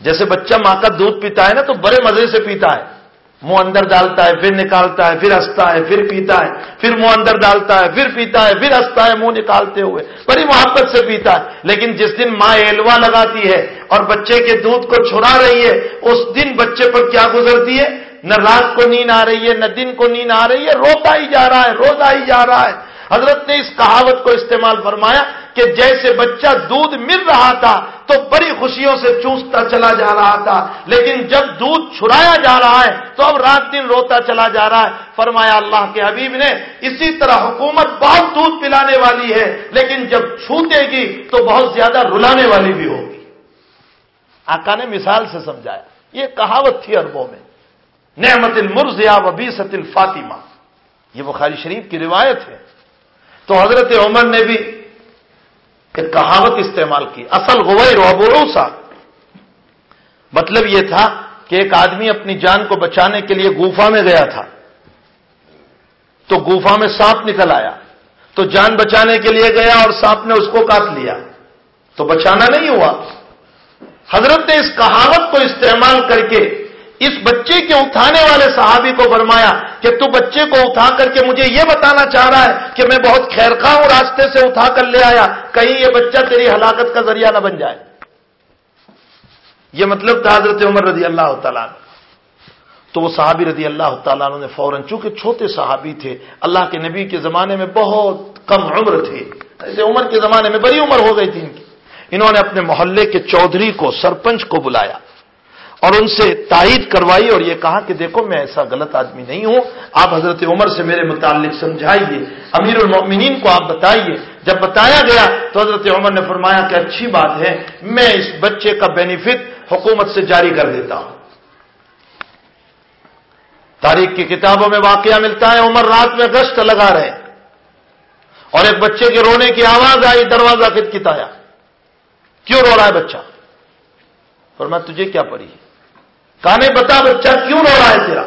جیسے بچہ ماں کا دودھ پیتا ہے نا، تو بڑے مزے سے پیتا ہے۔ منہ اندر ڈالتا ہے، پھر نکالتا ہے، پھر ہنستا ہے، پھر پیتا ہے، پھر منہ اندر ڈالتا ہے، پھر پیتا ہے، پھر ہنستا ہے، منہ نکالتے ہوئے۔ بڑی محبت سے پیتا ہے۔ لیکن جس دن ماں ایلوا لگاتی ہے اور بچے کے دودھ کو چھڑا رہی ہے، اس دن بچے پر کیا گزرتی ہے؟ نہ رات کو نیند آ رہی ہے، نہ دن کو نیند آ رہی ہے، روتا ہی جا رہا ہے، روتا ہی جا رہا ہے۔ حضرت نے اس کہاوت کو استعمال فرمایا۔ کہ جیسے بچہ دودھ مل رہا تھا تو بڑی خوشیوں سے چوستا چلا جا رہا تھا۔ لیکن جب دودھ چھڑایا جا رہا ہے تو اب رات دن روتا چلا جا رہا ہے۔ فرمایا اللہ کے حبیب نے، اسی طرح حکومت بہت دودھ پلانے والی ہے، لیکن جب چھوٹے گی تو بہت زیادہ رلانے والی بھی ہوگی۔ آقا نے مثال سے سمجھایا۔ یہ کہاوت تھی اربوں میں، نعمت المرز یا وبی ست الفاطمہ۔ یہ بخاری شریف کی روایت ہے۔ تو حضرت عمر نے بھی ایک کہاوت استعمال کی۔ اصل غویر و مطلب یہ تھا کہ ایک آدمی اپنی جان کو بچانے کے لیے گوفا میں گیا تھا۔ تو گوفا میں سانپ نکل آیا۔ تو جان بچانے کے لیے گیا اور سانپ نے اس کو کاٹ لیا۔ تو بچانا نہیں ہوا۔ حضرت نے اس کہاوت کو استعمال کر کے اس بچے کے اٹھانے والے صحابی کو فرمایا کہ تو بچے کو اٹھا کر کے مجھے یہ بتانا چاہ رہا ہے کہ میں بہت خیر خواہ ہوں، راستے سے اٹھا کر لے آیا، کہیں یہ بچہ تیری ہلاکت کا ذریعہ نہ بن جائے۔ یہ مطلب تھا حضرت عمر رضی اللہ تعالیٰ تو وہ صحابی رضی اللہ تعالیٰ نے فوراً چونکہ چھوٹے صحابی تھے، اللہ کے نبی کے زمانے میں بہت کم عمر تھے۔ ایسے عمر کے زمانے میں بڑی عمر ہو گئی تھی ان کی۔ انہوں نے اپنے محلے کے چودھری کو، سرپنچ کو بلایا۔ اور ان سے تائید کروائی اور یہ کہا کہ دیکھو میں ایسا غلط آدمی نہیں ہوں۔ آپ حضرت عمر سے میرے متعلق سمجھائیے۔ امیر المؤمنین کو آپ بتائیے۔ جب بتایا گیا تو حضرت عمر نے فرمایا کہ اچھی بات ہے، میں اس بچے کا بینیفٹ حکومت سے جاری کر دیتا ہوں۔ تاریخ کی کتابوں میں واقعہ ملتا ہے، عمر رات میں گشت لگا رہے۔ اور ایک بچے کے رونے کی آواز آئی، دروازہ کت کتایا کیوں رو رہا ہے بچہ؟ فرمایا، تجھے کیا پڑی ہے کہنے بتا بچہ کیوں رو رہا ہے تیرا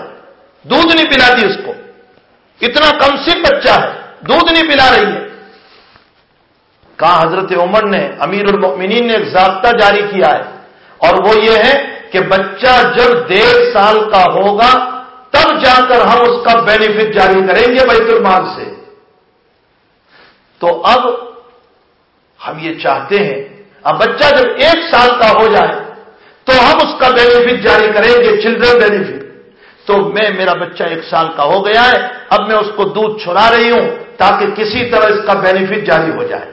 دودھ نہیں پلاتی اس کو. اتنا کم سن بچہ ہے، دودھ نہیں پلا رہی ہے۔ کہا، حضرت عمر نے، امیر المؤمنین نے ایک ضابطہ جاری کیا ہے، اور وہ یہ ہے کہ بچہ جب ڈیڑھ سال کا ہوگا، تب جا کر ہم اس کا بینیفٹ جاری کریں گے بیت المال سے۔ تو اب ہم یہ چاہتے ہیں، اب بچہ جب ایک سال کا ہو جائے تو ہم اس کا بینیفٹ جاری کریں گے چلڈرن بینیفٹ تو میں، میرا بچہ ایک سال کا ہو گیا ہے، اب میں اس کو دودھ چھڑا رہی ہوں تاکہ کسی طرح اس کا بینیفٹ جاری ہو جائے.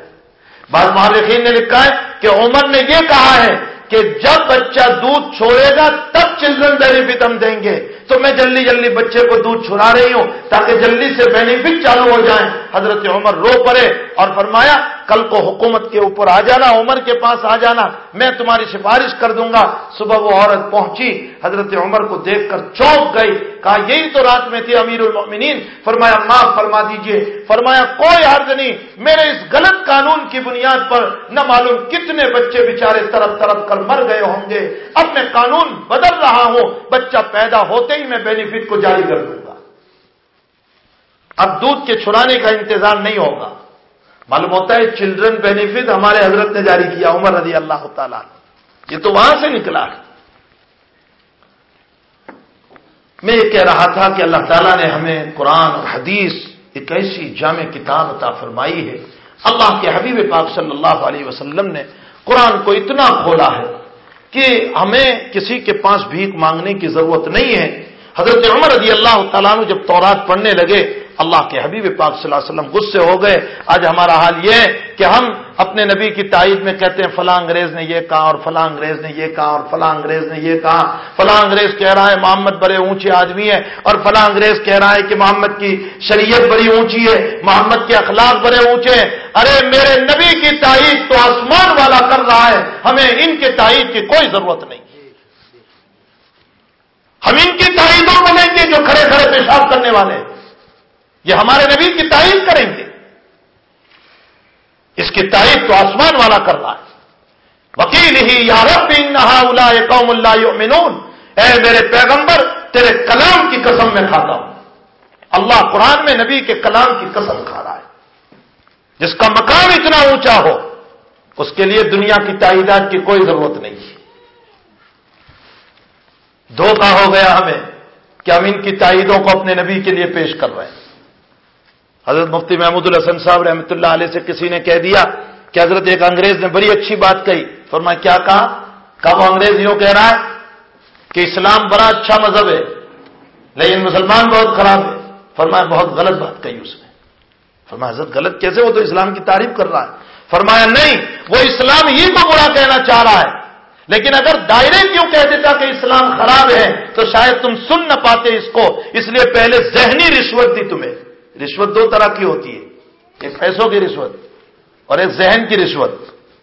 بعض محرخین نے لکھا ہے کہ عمر نے یہ کہا ہے کہ جب بچہ دودھ چھوڑے گا تب چلڈرن بینیفٹ ہم دیں گے. تو میں جلدی جلدی بچے کو دودھ چھڑا رہی ہوں تاکہ جلدی سے بینیفٹ چالو ہو جائیں حضرت عمر رو پڑے اور فرمایا کل کو حکومت کے اوپر آ جانا، عمر کے پاس آ جانا، میں تمہاری سفارش کر دوں گا۔ صبح وہ عورت پہنچی، حضرت عمر کو دیکھ کر چوک گئی، کہا، یہی تو رات میں تھی امیر المؤمنین۔ فرمایا، معاف فرما دیجیے۔ فرمایا، کوئی حرض نہیں، میرے اس غلط قانون کی بنیاد پر نہ معلوم کتنے بچے بےچارے طرف طرف کر مر گئے ہوں گے۔ اب میں قانون بدل رہا ہوں، بچہ پیدا ہوتے ہی میں بینیفٹ کو جاری کر دوں گا۔ اب دودھ کے چھڑانے کا انتظام نہیں ہوگا۔ معلوم ہوتا ہے چلڈرن بینیفٹ ہمارے حضرت نے جاری کیا، عمر رضی اللہ تعالیٰ یہ تو وہاں سے نکلا۔ ہے میں یہ کہہ رہا تھا کہ اللہ تعالیٰ نے ہمیں قرآن اور حدیث ایک ایسی جامع کتاب عطا فرمائی ہے۔ اللہ کے حبیب پاک صلی اللہ علیہ وسلم نے قرآن کو اتنا کھولا ہے کہ ہمیں کسی کے پاس بھیک مانگنے کی ضرورت نہیں ہے۔ حضرت عمر رضی اللہ تعالیٰ جب تورات پڑھنے لگے اللہ کے حبیب پاک صلی اللہ علیہ وسلم غصے ہو گئے۔ آج ہمارا حال یہ ہے کہ ہم اپنے نبی کی تائید میں کہتے ہیں، فلاں انگریز نے یہ کہا اور فلاں انگریز نے یہ کہا اور فلاں انگریز نے یہ کہا۔ فلاں انگریز کہہ رہا ہے، محمد بڑے اونچے آدمی ہے اور فلاں انگریز کہہ رہا ہے کہ محمد کی شریعت بڑی اونچی ہے، محمد کے اخلاق بڑے اونچے ہیں۔ ارے، میرے نبی کی تائید تو آسمان والا کر رہا ہے، ہمیں ان کے تائید کی کوئی ضرورت نہیں۔ ہم ان کی تائیدوں کو لیں گے جو کھڑے کھڑے پیشاب کرنے والے۔ ہیں یہ ہمارے نبی کی تعریف کریں گے۔ اس کی تعریف تو آسمان والا کر رہا ہے۔ وکیل ہی یارب نہا قوم اللہ مینون اے میرے پیغمبر، تیرے کلام کی قسم میں کھاتا ہوں۔ اللہ قرآن میں نبی کے کلام کی قسم کھا رہا ہے۔ جس کا مقام اتنا اونچا ہو، اس کے لیے دنیا کی تائیدات کی کوئی ضرورت نہیں۔ ہے دھوکہ ہو گیا ہمیں کہ ہم ان کی تائیدوں کو اپنے نبی کے لیے پیش کر رہے ہیں۔ حضرت مفتی محمود الحسن صاحب رحمۃ اللہ علیہ سے کسی نے کہہ دیا کہ حضرت ایک انگریز نے بڑی اچھی بات کہی۔ فرمایا، کیا کہا؟ کہا، وہ انگریز یوں کہہ رہا ہے کہ اسلام بڑا اچھا مذہب ہے، لیکن مسلمان بہت خراب ہے۔ فرمایا، بہت غلط بات کہی اس نے۔ فرمایا، حضرت غلط کیسے؟ وہ تو اسلام کی تعریف کر رہا ہے۔ فرمایا، نہیں، وہ اسلام ہی کو برا کہنا چاہ رہا ہے۔ لیکن اگر دائرے کیوں کہہ دیتا کہ اسلام خراب ہے، تو شاید تم سن نہ پاتے اس کو۔ اس لیے پہلے ذہنی رشوت دی تمہیں۔ رشوت دو طرح کی ہوتی ہے، ایک پیسوں کی رشوت اور ایک ذہن کی رشوت۔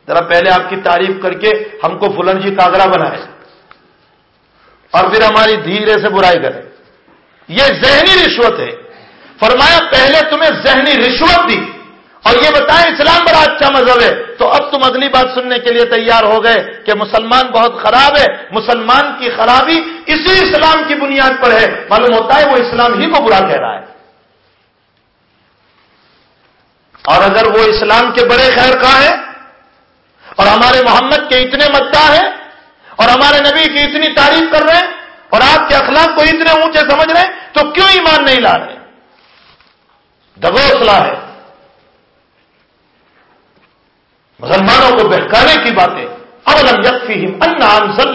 ذرا پہلے آپ کی تعریف کر کے ہم کو فلن جی کاگرا بنائے اور پھر ہماری دھیرے سے برائی کرے یہ ذہنی رشوت ہے۔ فرمایا، پہلے تمہیں ذہنی رشوت دی۔ اور یہ بتائیں، اسلام بڑا اچھا مذہب ہے۔ تو اب تم اگلی بات سننے کے لیے تیار ہو گئے کہ مسلمان بہت خراب ہے، مسلمان کی خرابی اسی اسلام کی بنیاد پر ہے۔ معلوم ہوتا ہے، وہ اسلام ہی کو برا کہہ رہا ہے۔ اور اگر وہ اسلام کے بڑے خیر کا ہے، اور ہمارے محمد کے اتنے مدعا ہیں، اور ہمارے نبی کی اتنی تعریف کر رہے ہیں، اور آپ کے اخلاق کو اتنے اونچے سمجھ رہے ہیں، تو کیوں ایمان نہیں لا رہے؟ دگوسلا ہے۔ مسلمانوں کو بہکانے کی باتیں۔ اولم یکفیم ان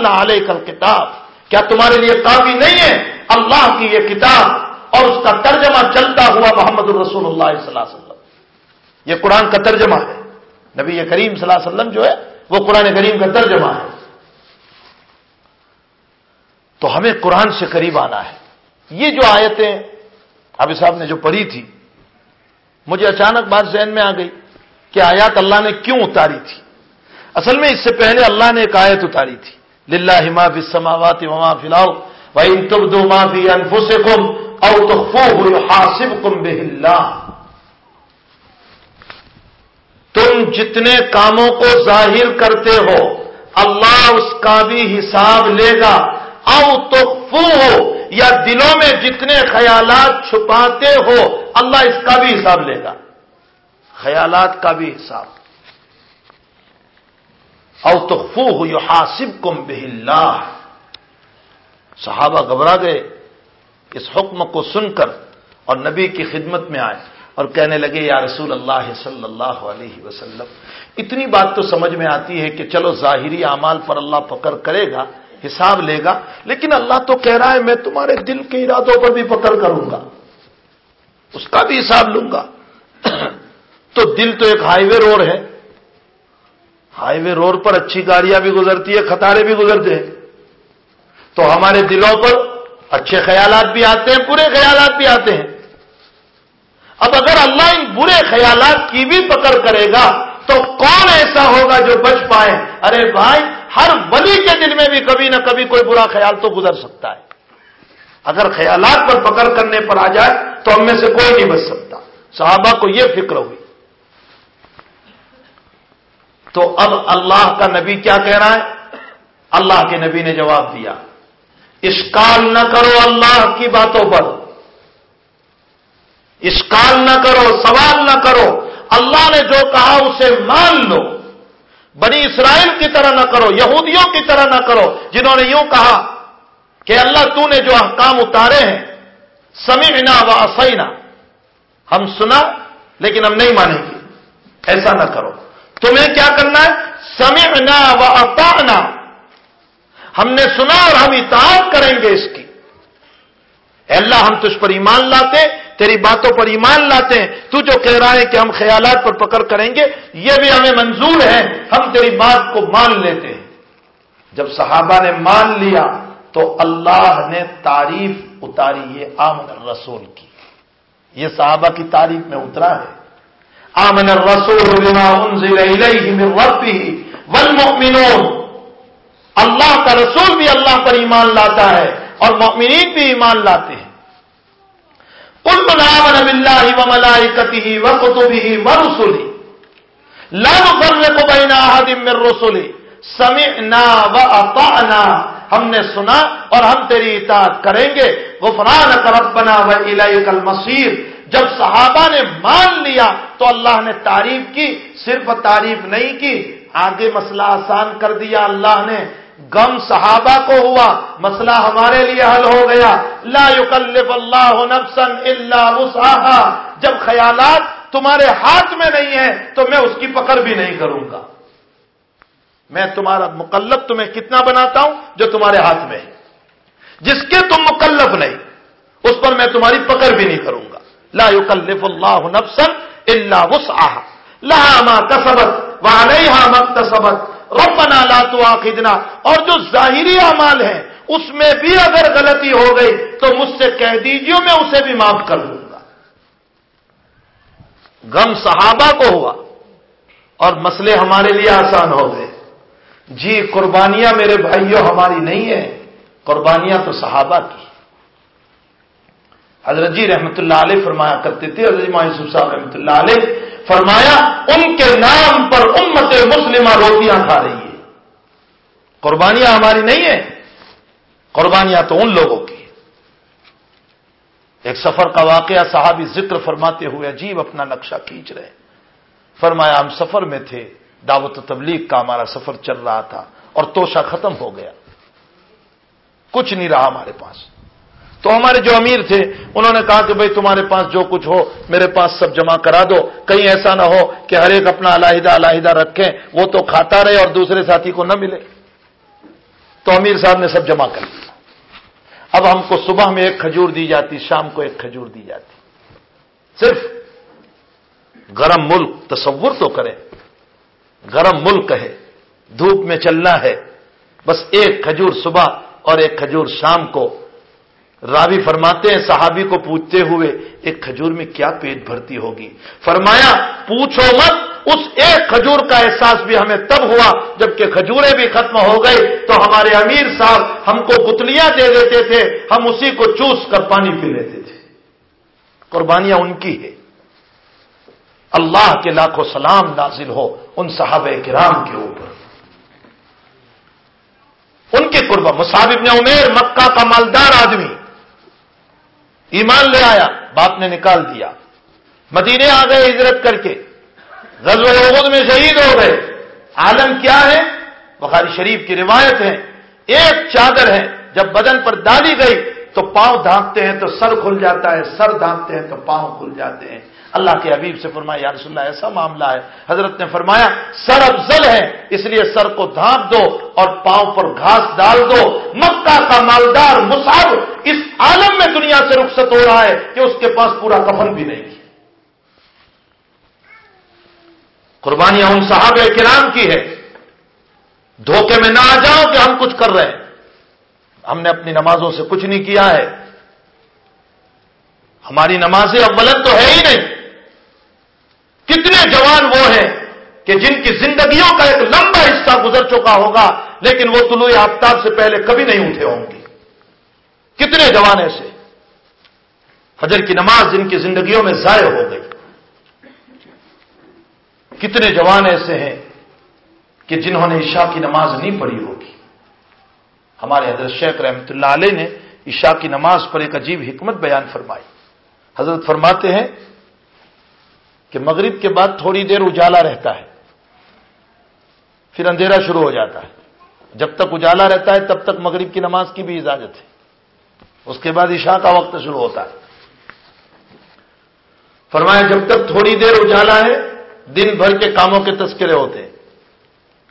علیہ کل کتاب کیا تمہارے لیے کافی نہیں ہے؟ اللہ کی یہ کتاب اور اس کا ترجمہ چلتا ہوا محمد الرسول اللہ صلی اللہ علیہ وسلم۔ یہ قرآن کا ترجمہ ہے۔ نبی کریم صلی اللہ علیہ وسلم جو ہے، وہ قرآن کریم کا ترجمہ ہے۔ تو ہمیں قرآن سے قریب آنا ہے۔ یہ جو آیتیں ابھی صاحب نے جو پڑھی تھی، مجھے اچانک بات ذہن میں آ گئی کہ آیات اللہ نے کیوں اتاری تھی۔ اصل میں اس سے پہلے اللہ نے ایک آیت اتاری تھی۔ للہ ہما فی وما فلاؤ بھائی تب دو معافی انفوس کم او تو حاصب کم بہ تم جتنے کاموں کو ظاہر کرتے ہو، اللہ اس کا بھی حساب لے گا۔ او تو ہو، یا دلوں میں جتنے خیالات چھپاتے ہو، اللہ اس کا بھی حساب لے گا۔ خیالات کا بھی حساب۔ او تو ہو یو حاصب کم بہ صحابہ گھبرا گئے، اس حکم کو سن کر اور نبی کی خدمت میں آئے۔ اور کہنے لگے، یا رسول اللہ صلی اللہ علیہ وسلم، اتنی بات تو سمجھ میں آتی ہے کہ چلو ظاہری اعمال پر اللہ پکڑ کرے گا، حساب لے گا، لیکن اللہ تو کہہ رہا ہے، میں تمہارے دل کے ارادوں پر بھی پکڑ کروں گا، اس کا بھی حساب لوں گا. تو دل تو ایک ہائی وے روڈ ہے۔ ہائی وے روڈ پر اچھی گاڑیاں بھی گزرتی ہے خطارے بھی گزرتے ہیں۔ تو ہمارے دلوں پر اچھے خیالات بھی آتے ہیں پورے خیالات بھی آتے ہیں۔ اب اگر اللہ ان برے خیالات کی بھی پکڑ کرے گا، تو کون ایسا ہوگا جو بچ پائے؟ ارے بھائی، ہر ولی کے دل میں بھی کبھی نہ کبھی کوئی برا خیال تو گزر سکتا ہے۔ اگر خیالات پر پکڑ کرنے پر آ جائے، تو ہم میں سے کوئی نہیں بچ سکتا۔ صحابہ کو یہ فکر ہوئی۔ تو اب اللہ کا نبی کیا کہہ رہا ہے؟ اللہ کے نبی نے جواب دیا۔ اسکال نہ کرو اللہ کی باتوں پر۔ اسکال نہ کرو، سوال نہ کرو۔ اللہ نے جو کہا اسے مان لو۔ بنی اسرائیل کی طرح نہ کرو، یہودیوں کی طرح نہ کرو۔ جنہوں نے یوں کہا کہ اللہ تو نے جو احکام اتارے ہیں سمیعنا و اسینا ہم سنا لیکن ہم نہیں مانیں گے۔ ایسا نہ کرو۔ تمہیں کیا کرنا ہے؟ سمعنا و اطعنا۔ ہم نے سنا اور ہم اطاعت کریں گے اس کی۔ اے اللہ، ہم تجھ پر ایمان لاتے تیری باتوں پر ایمان لاتے ہیں، تو جو کہہ رہا ہے کہ ہم خیالات پر پکڑ کریں گے، یہ بھی ہمیں منظور ہے، ہم تیری بات کو مان لیتے ہیں۔ جب صحابہ نے مان لیا، تو اللہ نے تعریف اتاری، یہ آمن رسول کی۔ یہ صحابہ کی تعریف میں اترا ہے۔ آمن الرسول بما انزل الیہ من والمؤمنون۔ اللہ کا رسول بھی اللہ پر ایمان لاتا ہے اور مؤمنین بھی ایمان لاتے ہیں۔ کل آمن باللہ وملائکتہ وکتبہ ورسلہ لا نفرق بین احد من رسلہ سمعنا واطعنا ہم نے سنا اور ہم تیری اطاعت کریں گے. غفران ربنا و الیک المصیر جب صحابہ نے مان لیا تو اللہ نے تعریف کی، صرف تعریف نہیں کی، آگے مسئلہ آسان کر دیا اللہ نے. غم صحابہ کو ہوا، مسئلہ ہمارے لیے حل ہو گیا۔ لا یکلف اللہ نفسا الا وسعها جب خیالات تمہارے ہاتھ میں نہیں ہے تو میں اس کی پکڑ بھی نہیں کروں گا۔ میں تمہارا مکلب تمہیں کتنا بناتا ہوں؟ جو تمہارے ہاتھ میں ہے۔ جس کے تم مکلب نہیں، اس پر میں تمہاری پکڑ بھی نہیں کروں گا۔ لا يكلف الله نفسا الا وسعها لها ما كسبت وعليها ما اكتسبت ربنا لا تؤاخذنا اور جو ظاہری اعمال ہیں، اس میں بھی اگر غلطی ہو گئی، تو مجھ سے کہہ دیجیے میں اسے بھی معاف کر دوں گا۔ غم صحابہ کو ہوا، اور مسئلے ہمارے لیے آسان ہو گئے۔ جی قربانیاں میرے بھائیوں، ہماری نہیں ہیں۔ قربانیاں تو صحابہ کی۔ حضرت جی رحمت اللہ علیہ فرمایا کرتے تھے، حضرت جی یوسف صاحب رحمۃ اللہ علیہ فرمایا، ان کے نام پر امت مسلمہ روٹیاں کھا رہی ہے۔ قربانیاں ہماری نہیں ہیں، قربانیاں تو ان لوگوں کی ایک سفر کا واقعہ صحابی ذکر فرماتے ہوئے عجیب اپنا نقشہ کھینچ رہے فرمایا، ہم سفر میں تھے، دعوت و تبلیغ کا ہمارا سفر چل رہا تھا اور توشا ختم ہو گیا۔ کچھ نہیں رہا ہمارے پاس۔ تو ہمارے جو امیر تھے، انہوں نے کہا کہ بھائی تمہارے پاس جو کچھ ہو، میرے پاس سب جمع کرا دو۔ کہیں ایسا نہ ہو کہ ہر ایک اپنا علاحدہ علاحدہ رکھیں، وہ تو کھاتا رہے اور دوسرے ساتھی کو نہ ملے۔ تو امیر صاحب نے سب جمع کر لیا۔ اب ہم کو صبح میں ایک کھجور دی جاتی، شام کو ایک کھجور دی جاتی۔ صرف گرم ملک تصور تو کریں گرم ملک ہے دھوپ میں چلنا ہے۔ بس ایک کھجور صبح اور ایک کھجور شام کو راوی فرماتے ہیں، صحابی کو پوچھتے ہوئے، ایک کھجور میں کیا پیٹ بھرتی ہوگی؟ فرمایا، پوچھو مت، اس ایک کھجور کا احساس بھی ہمیں تب ہوا جبکہ کھجوریں بھی ختم ہو گئی۔ تو ہمارے امیر صاحب ہم کو گتلیاں دے دیتے تھے، ہم اسی کو چوس کر پانی پی لیتے تھے۔ قربانیاں ان کی ہے اللہ کے لاکھوں سلام نازل ہو ان صحابہ کرام کے اوپر۔ ان کے قربا مصابب نے عمیر، مکہ کا مالدار آدمی ایمان لے آیا، باپ نے نکال دیا۔ مدینے آ گئے ہجرت کر کے۔ غزل عہد میں شہید ہو گئے۔ عالم کیا ہے؟ بخاری شریف کی روایت ہے۔ ایک چادر ہے، جب بدن پر ڈالی گئی تو پاؤں دھانپتے ہیں تو سر کھل جاتا ہے، سر دھانپتے ہیں تو پاؤں کھل جاتے ہیں۔ اللہ کے حبیب سے فرمایا، یا رسول اللہ، ایسا معاملہ ہے۔ حضرت نے فرمایا، سر افضل ہے، اس لیے سر کو دھانپ دو اور پاؤں پر گھاس ڈال دو۔ مکہ کا مالدار مساو اس عالم میں دنیا سے رخصت ہو رہا ہے کہ اس کے پاس پورا کفن بھی نہیں۔ قربانیاں ان صحابہ کرام کی ہے۔ دھوکے میں نہ آ جاؤ کہ ہم کچھ کر رہے ہیں۔ ہم نے اپنی نمازوں سے کچھ نہیں کیا ہے۔ ہماری نمازیں اولت تو ہے ہی نہیں۔ کتنے جوان وہ ہیں کہ جن کی زندگیوں کا ایک لمبا حصہ گزر چکا ہوگا، لیکن وہ طلوع آفتاب سے پہلے کبھی نہیں اٹھے ہوں گے۔ کتنے جوان ایسے فجر کی نماز جن کی زندگیوں میں ضائع ہو گئی۔ کتنے جوان ایسے ہیں کہ جنہوں نے عشاء کی نماز نہیں پڑھی ہوگی۔ ہمارے حضرت شیخ رحمت اللہ علیہ نے عشاء کی نماز پر ایک عجیب حکمت بیان فرمائی۔ حضرت فرماتے ہیں کہ مغرب کے بعد تھوڑی دیر اجالا رہتا ہے، پھر اندھیرا شروع ہو جاتا ہے۔ جب تک اجالا رہتا ہے، تب تک مغرب کی نماز کی بھی اجازت ہے۔ اس کے بعد عشاء کا وقت شروع ہوتا ہے۔ فرمایا، جب تک تھوڑی دیر اجالا ہے، دن بھر کے کاموں کے تذکرے ہوتے ہیں۔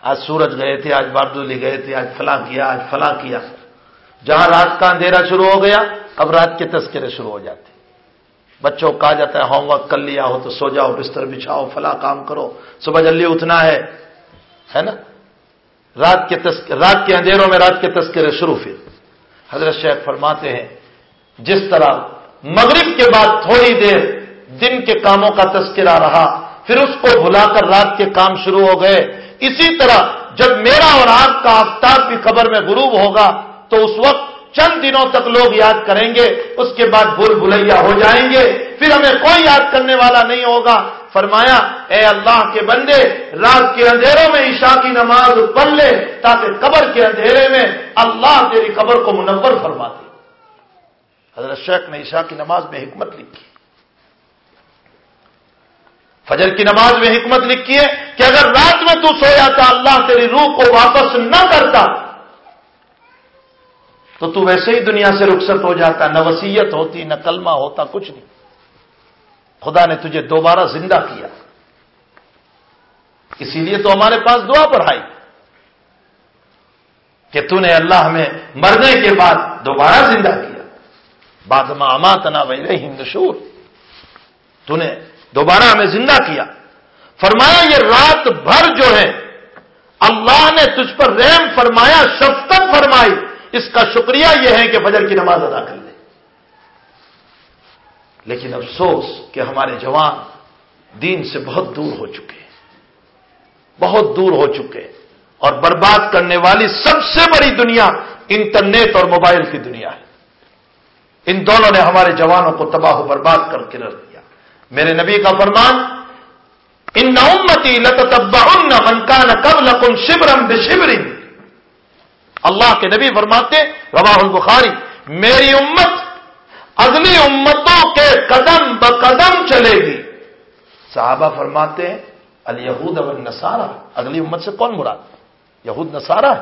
آج سورج گئے تھے، آج باردولی گئے تھے، آج فلاں کیا، آج فلاں کیا۔ جہاں رات کا اندھیرا شروع ہو گیا، اب رات کے تذکرے شروع ہو جاتے بچوں کو کہا جاتا ہے ہوم ورک کر لیا ہو تو سو جاؤ، بستر بچھاؤ، فلاں کام کرو، صبح جلدی اٹھنا ہے۔ ہے نا؟ رات کے رات کے اندھیروں میں رات کے تذکرے شروع پھر۔ حضرت شیخ فرماتے ہیں، جس طرح مغرب کے بعد تھوڑی دیر دن کے کاموں کا تذکرہ رہا، پھر اس کو بھلا کر رات کے کام شروع ہو گئے۔ اسی طرح جب میرا اور آپ کا آفتاب بھی قبر میں غروب ہوگا، تو اس وقت چند دنوں تک لوگ یاد کریں گے، اس کے بعد بھول بھلیا ہو جائیں گے۔ پھر ہمیں کوئی یاد کرنے والا نہیں ہوگا۔ فرمایا، اے اللہ کے بندے، رات کے اندھیروں میں عشاء کی نماز پڑھ لے تاکہ قبر کے اندھیرے میں اللہ تیری قبر کو منور فرما دے حضرت شیخ نے عشاء کی نماز میں حکمت لکھی۔ فجر کی نماز میں حکمت لکھی ہے کہ اگر رات میں تو سو جاتا اللہ تیری روح کو واپس نہ کرتا تو تو ویسے ہی دنیا سے رخصت ہو جاتا، نہ وسیعت ہوتی، نہ کلمہ ہوتا، کچھ نہیں۔ خدا نے تجھے دوبارہ زندہ کیا۔ اسی لیے تو ہمارے پاس دعا پڑھائی۔ کہ تو نے اللہ ہمیں مرنے کے بعد دوبارہ زندہ کیا۔ بعد ماما تنا ویلے ہند شور تو نے دوبارہ ہمیں زندہ کیا۔ فرمایا، یہ رات بھر جو ہے، اللہ نے تجھ پر رحم فرمایا، شفقت فرمائی۔ اس کا شکریہ یہ ہے کہ فجر کی نماز ادا کر لے۔ لیکن افسوس کہ ہمارے جوان دین سے بہت دور ہو چکے بہت دور ہو چکے اور برباد کرنے والی سب سے بڑی دنیا انٹرنیٹ اور موبائل کی دنیا ہے۔ ان دونوں نے ہمارے جوانوں کو تباہ و برباد کر کے رکھ دیا۔ میرے نبی کا فرمان ان امتی لتبا منکان کب لکن شبرم بے اللہ کے نبی فرماتے رواہ البخاری، میری امت اگلی امتوں کے قدم بقدم چلے گی۔ صحابہ فرماتے ہیں الہود اب نسارا اگلی امت سے کون مراد؟ یہود نسارا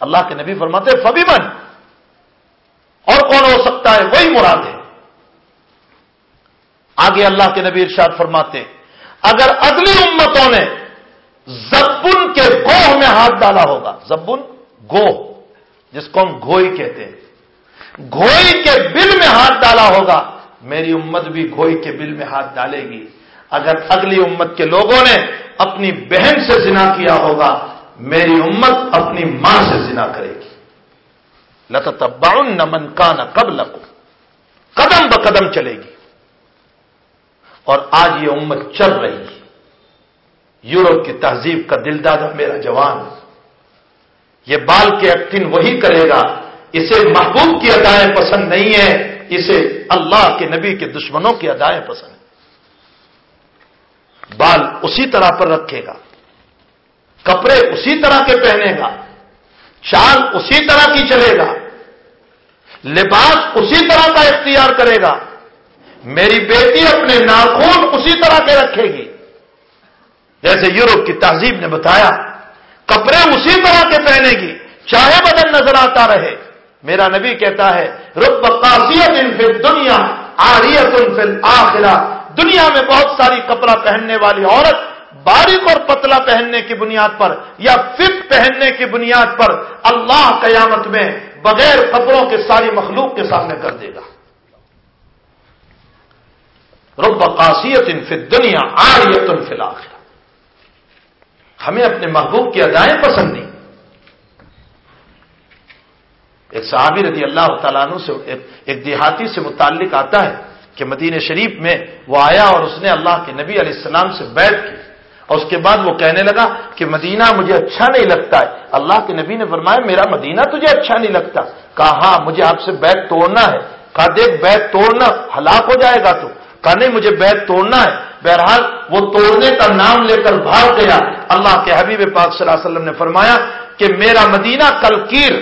اللہ کے نبی فرماتے فبی من اور کون ہو سکتا ہے؟ وہی مراد ہے۔ آگے اللہ کے نبی ارشاد فرماتے اگر اگلی امتوں نے زبن کے گوہ میں ہاتھ ڈالا ہوگا زبن گوہ۔ جس کو ہم گوئی کہتے ہیں۔ گوئی کے بل میں ہاتھ ڈالا ہوگا، میری امت بھی گوئی کے بل میں ہاتھ ڈالے گی۔ اگر اگلی امت کے لوگوں نے اپنی بہن سے زنا کیا ہوگا، میری امت اپنی ماں سے زنا کرے گی۔ لتبا نہ من کا نہ کب قدم ب قدم چلے گی۔ اور آج یہ امت چل رہی ہے۔ یورپ کی تہذیب کا دل دادا میرا جوان۔ یہ بال کے ایکٹن وہی کرے گا۔ اسے محبوب کی ادائیں پسند نہیں ہے۔ اسے اللہ کے نبی کے دشمنوں کی ادائیں پسند ہیں بال اسی طرح پر رکھے گا۔ کپڑے اسی طرح کے پہنے گا۔ چال اسی طرح کی چلے گا۔ لباس اسی طرح کا اختیار کرے گا۔ میری بیٹی اپنے ناخون اسی طرح کے رکھے گی۔ جیسے یورپ کی تہذیب نے بتایا کپڑے اسی طرح کے پہنے گی، چاہے بدن نظر آتا رہے۔ میرا نبی کہتا ہے، رب قاسیت ان فل دنیا آریت ان فل دنیا میں بہت ساری کپڑا پہننے والی عورت باریک اور پتلا پہننے کی بنیاد پر یا فٹ پہننے کی بنیاد پر اللہ قیامت میں بغیر کپڑوں کے ساری مخلوق کے سامنے کر دے گا۔ رب قاسیت ان فل دنیا آریت ان فل آخرا ہمیں اپنے محبوب کی ادائیں پسند نہیں۔ ایک صحابی رضی اللہ تعالیٰ عنہ سے ایک دیہاتی سے متعلق آتا ہے کہ مدینہ شریف میں وہ آیا اور اس نے اللہ کے نبی علیہ السلام سے بیٹھ کی۔ اور اس کے بعد وہ کہنے لگا کہ مدینہ مجھے اچھا نہیں لگتا ہے۔ اللہ کے نبی نے فرمایا، میرا مدینہ تجھے اچھا نہیں لگتا۔ کہا ہاں مجھے آپ سے بیت توڑنا ہے۔ کہا، دیکھ بیت توڑنا ہلاک ہو جائے گا تو۔ کہا، نہیں، مجھے بیت توڑنا ہے۔ بہرحال وہ توڑنے کا نام لے کر بھاگ گیا۔ اللہ کے حبیب پاک صلی اللہ علیہ وسلم نے فرمایا کہ میرا مدینہ کلکیر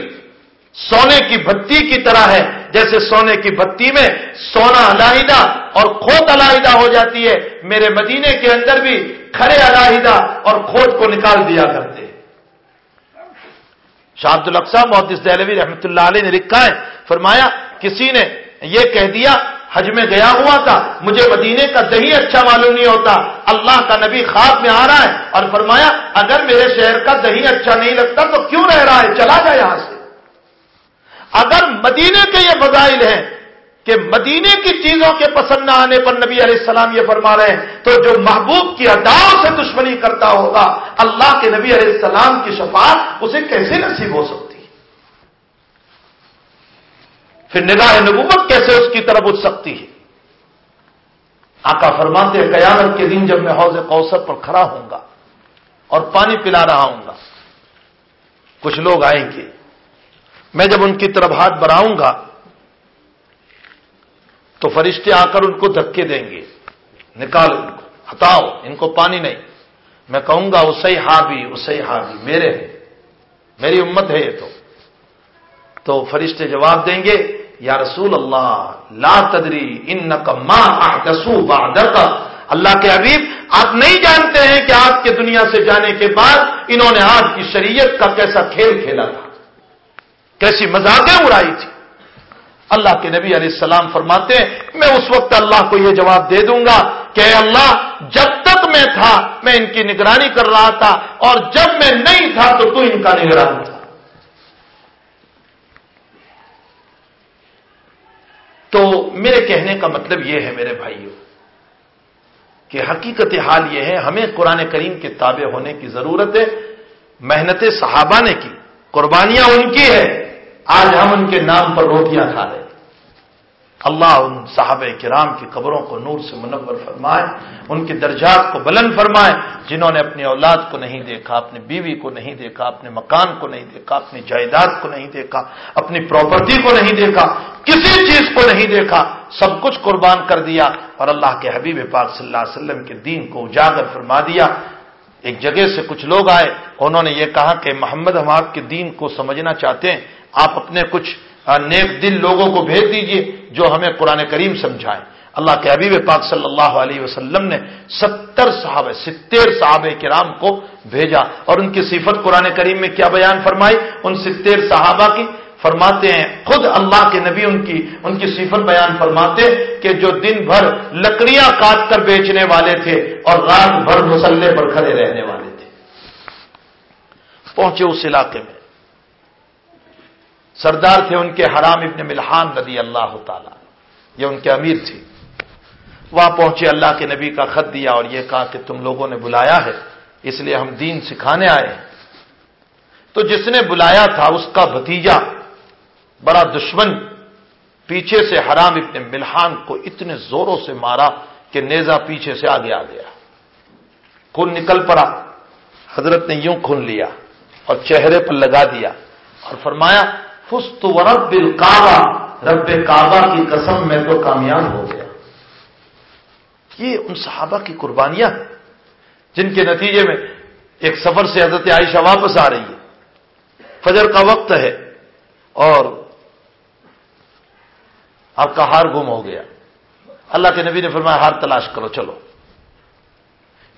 سونے کی بتی کی طرح ہے۔ جیسے سونے کی بتی میں سونا علاحدہ اور کھوت علاحدہ ہو جاتی ہے، میرے مدینے کے اندر بھی کھڑے علاحدہ اور کھوت کو نکال دیا کرتے شاہ عبد القسا محدث دہلوی رحمۃ اللہ علیہ نے لکھا ہے، فرمایا، کسی نے یہ کہہ دیا حج میں گیا ہوا تھا، مجھے مدینے کا دہی اچھا معلوم نہیں ہوتا۔ اللہ کا نبی خواب میں آ رہا ہے اور فرمایا، اگر میرے شہر کا دہی اچھا نہیں لگتا تو کیوں رہ رہا ہے؟ چلا جائے یہاں سے۔ اگر مدینے کے یہ فضائل ہیں کہ مدینے کی چیزوں کے پسند نہ آنے پر نبی علیہ السلام یہ فرما رہے ہیں، تو جو محبوب کی اداؤں سے دشمنی کرتا ہوگا، اللہ کے نبی علیہ السلام کی شفاعت اسے کیسے نصیب ہو سکتی؟ پھر نگاہ نبوت کیسے اس کی طرف اٹھ سکتی ہے؟ آقا فرماتے قیامت کے دن جب میں حوض کوثر پر کھڑا ہوں گا اور پانی پلا رہا ہوں گا، کچھ لوگ آئیں گے۔ میں جب ان کی طرف ہاتھ بڑھاؤں گا، تو فرشتے آ کر ان کو دھکے دیں گے۔ نکال ان کو، ہٹاؤ، ان کو پانی نہیں۔ میں کہوں گا، اسے ہابی اسے ہابی میرے ہیں، میری امت ہے یہ تو۔ تو فرشتے جواب دیں گے یا رسول اللہ، لا تدری ان نقماسو بادر کا اللہ کے حبیب، آپ نہیں جانتے ہیں کہ آپ کے دنیا سے جانے کے بعد انہوں نے آپ کی شریعت کا کیسا کھیل کھیلا تھا۔ کیسی مذاقیں اڑائی تھی۔ اللہ کے نبی علیہ السلام فرماتے ہیں، میں اس وقت اللہ کو یہ جواب دے دوں گا کہ اللہ، جب تک میں تھا، میں ان کی نگرانی کر رہا تھا اور جب میں نہیں تھا تو تو ان کا نگران تھا۔ تو میرے کہنے کا مطلب یہ ہے میرے بھائیوں کہ حقیقت حال یہ ہے، ہمیں قرآن کریم کے تابع ہونے کی ضرورت ہے محنت صحابہ نے کی، قربانیاں ان کی ہے آج ہم ان کے نام پر روٹیاں کھا رہے ہیں۔ اللہ ان صحابہ کرام کی قبروں کو نور سے منور فرمائے، ان کے درجات کو بلند فرمائے، جنہوں نے اپنی اولاد کو نہیں دیکھا، اپنی بیوی کو نہیں دیکھا، اپنے مکان کو نہیں دیکھا، اپنی جائیداد کو نہیں دیکھا، اپنی پراپرٹی کو نہیں دیکھا، کسی چیز کو نہیں دیکھا، سب کچھ قربان کر دیا اور اللہ کے حبیب پاک صلی اللہ علیہ وسلم کے دین کو اجاگر فرما دیا۔ ایک جگہ سے کچھ لوگ آئے، انہوں نے یہ کہا کہ محمد ہم آپ کے دین کو سمجھنا چاہتے ہیں، آپ اپنے کچھ نیک دل لوگوں کو بھیج دیجیے جو ہمیں قرآن کریم سمجھائیں۔ اللہ کے حبیب پاک صلی اللہ علیہ وسلم نے ستر صحابہ ستر صحابہ کرام کو بھیجا اور ان کی صفت قرآن کریم میں کیا بیان فرمائی؟ ان ستر صحابہ کی فرماتے ہیں، خود اللہ کے نبی ان کی ان کی صفت بیان فرماتے کہ جو دن بھر لکڑیاں کاٹ کر بیچنے والے تھے اور رات بھر مسلح پر کھڑے رہنے والے تھے۔ پہنچے اس علاقے میں۔ سردار تھے ان کے حرام ابن ملحان رضی اللہ تعالی یہ ان کے امیر تھی وہاں پہنچے، اللہ کے نبی کا خط دیا اور یہ کہا کہ تم لوگوں نے بلایا ہے، اس لیے ہم دین سکھانے آئے ہیں۔ تو جس نے بلایا تھا، اس کا بھتیجا بڑا دشمن پیچھے سے حرام ابن ملحان کو اتنے زوروں سے مارا کہ نیزا پیچھے سے آگے آ گیا۔ خون نکل پڑا۔ حضرت نے یوں خون لیا اور چہرے پر لگا دیا اور فرمایا فست و رب کعبہ رب کعبہ کی قسم میں تو کامیاب ہو گیا۔ یہ ان صحابہ کی قربانیاں جن کے نتیجے میں ایک سفر سے حضرت عائشہ واپس آ رہی ہے۔ فجر کا وقت ہے اور آپ کا ہار گم ہو گیا۔ اللہ کے نبی نے فرمایا، ہار تلاش کرو، چلو۔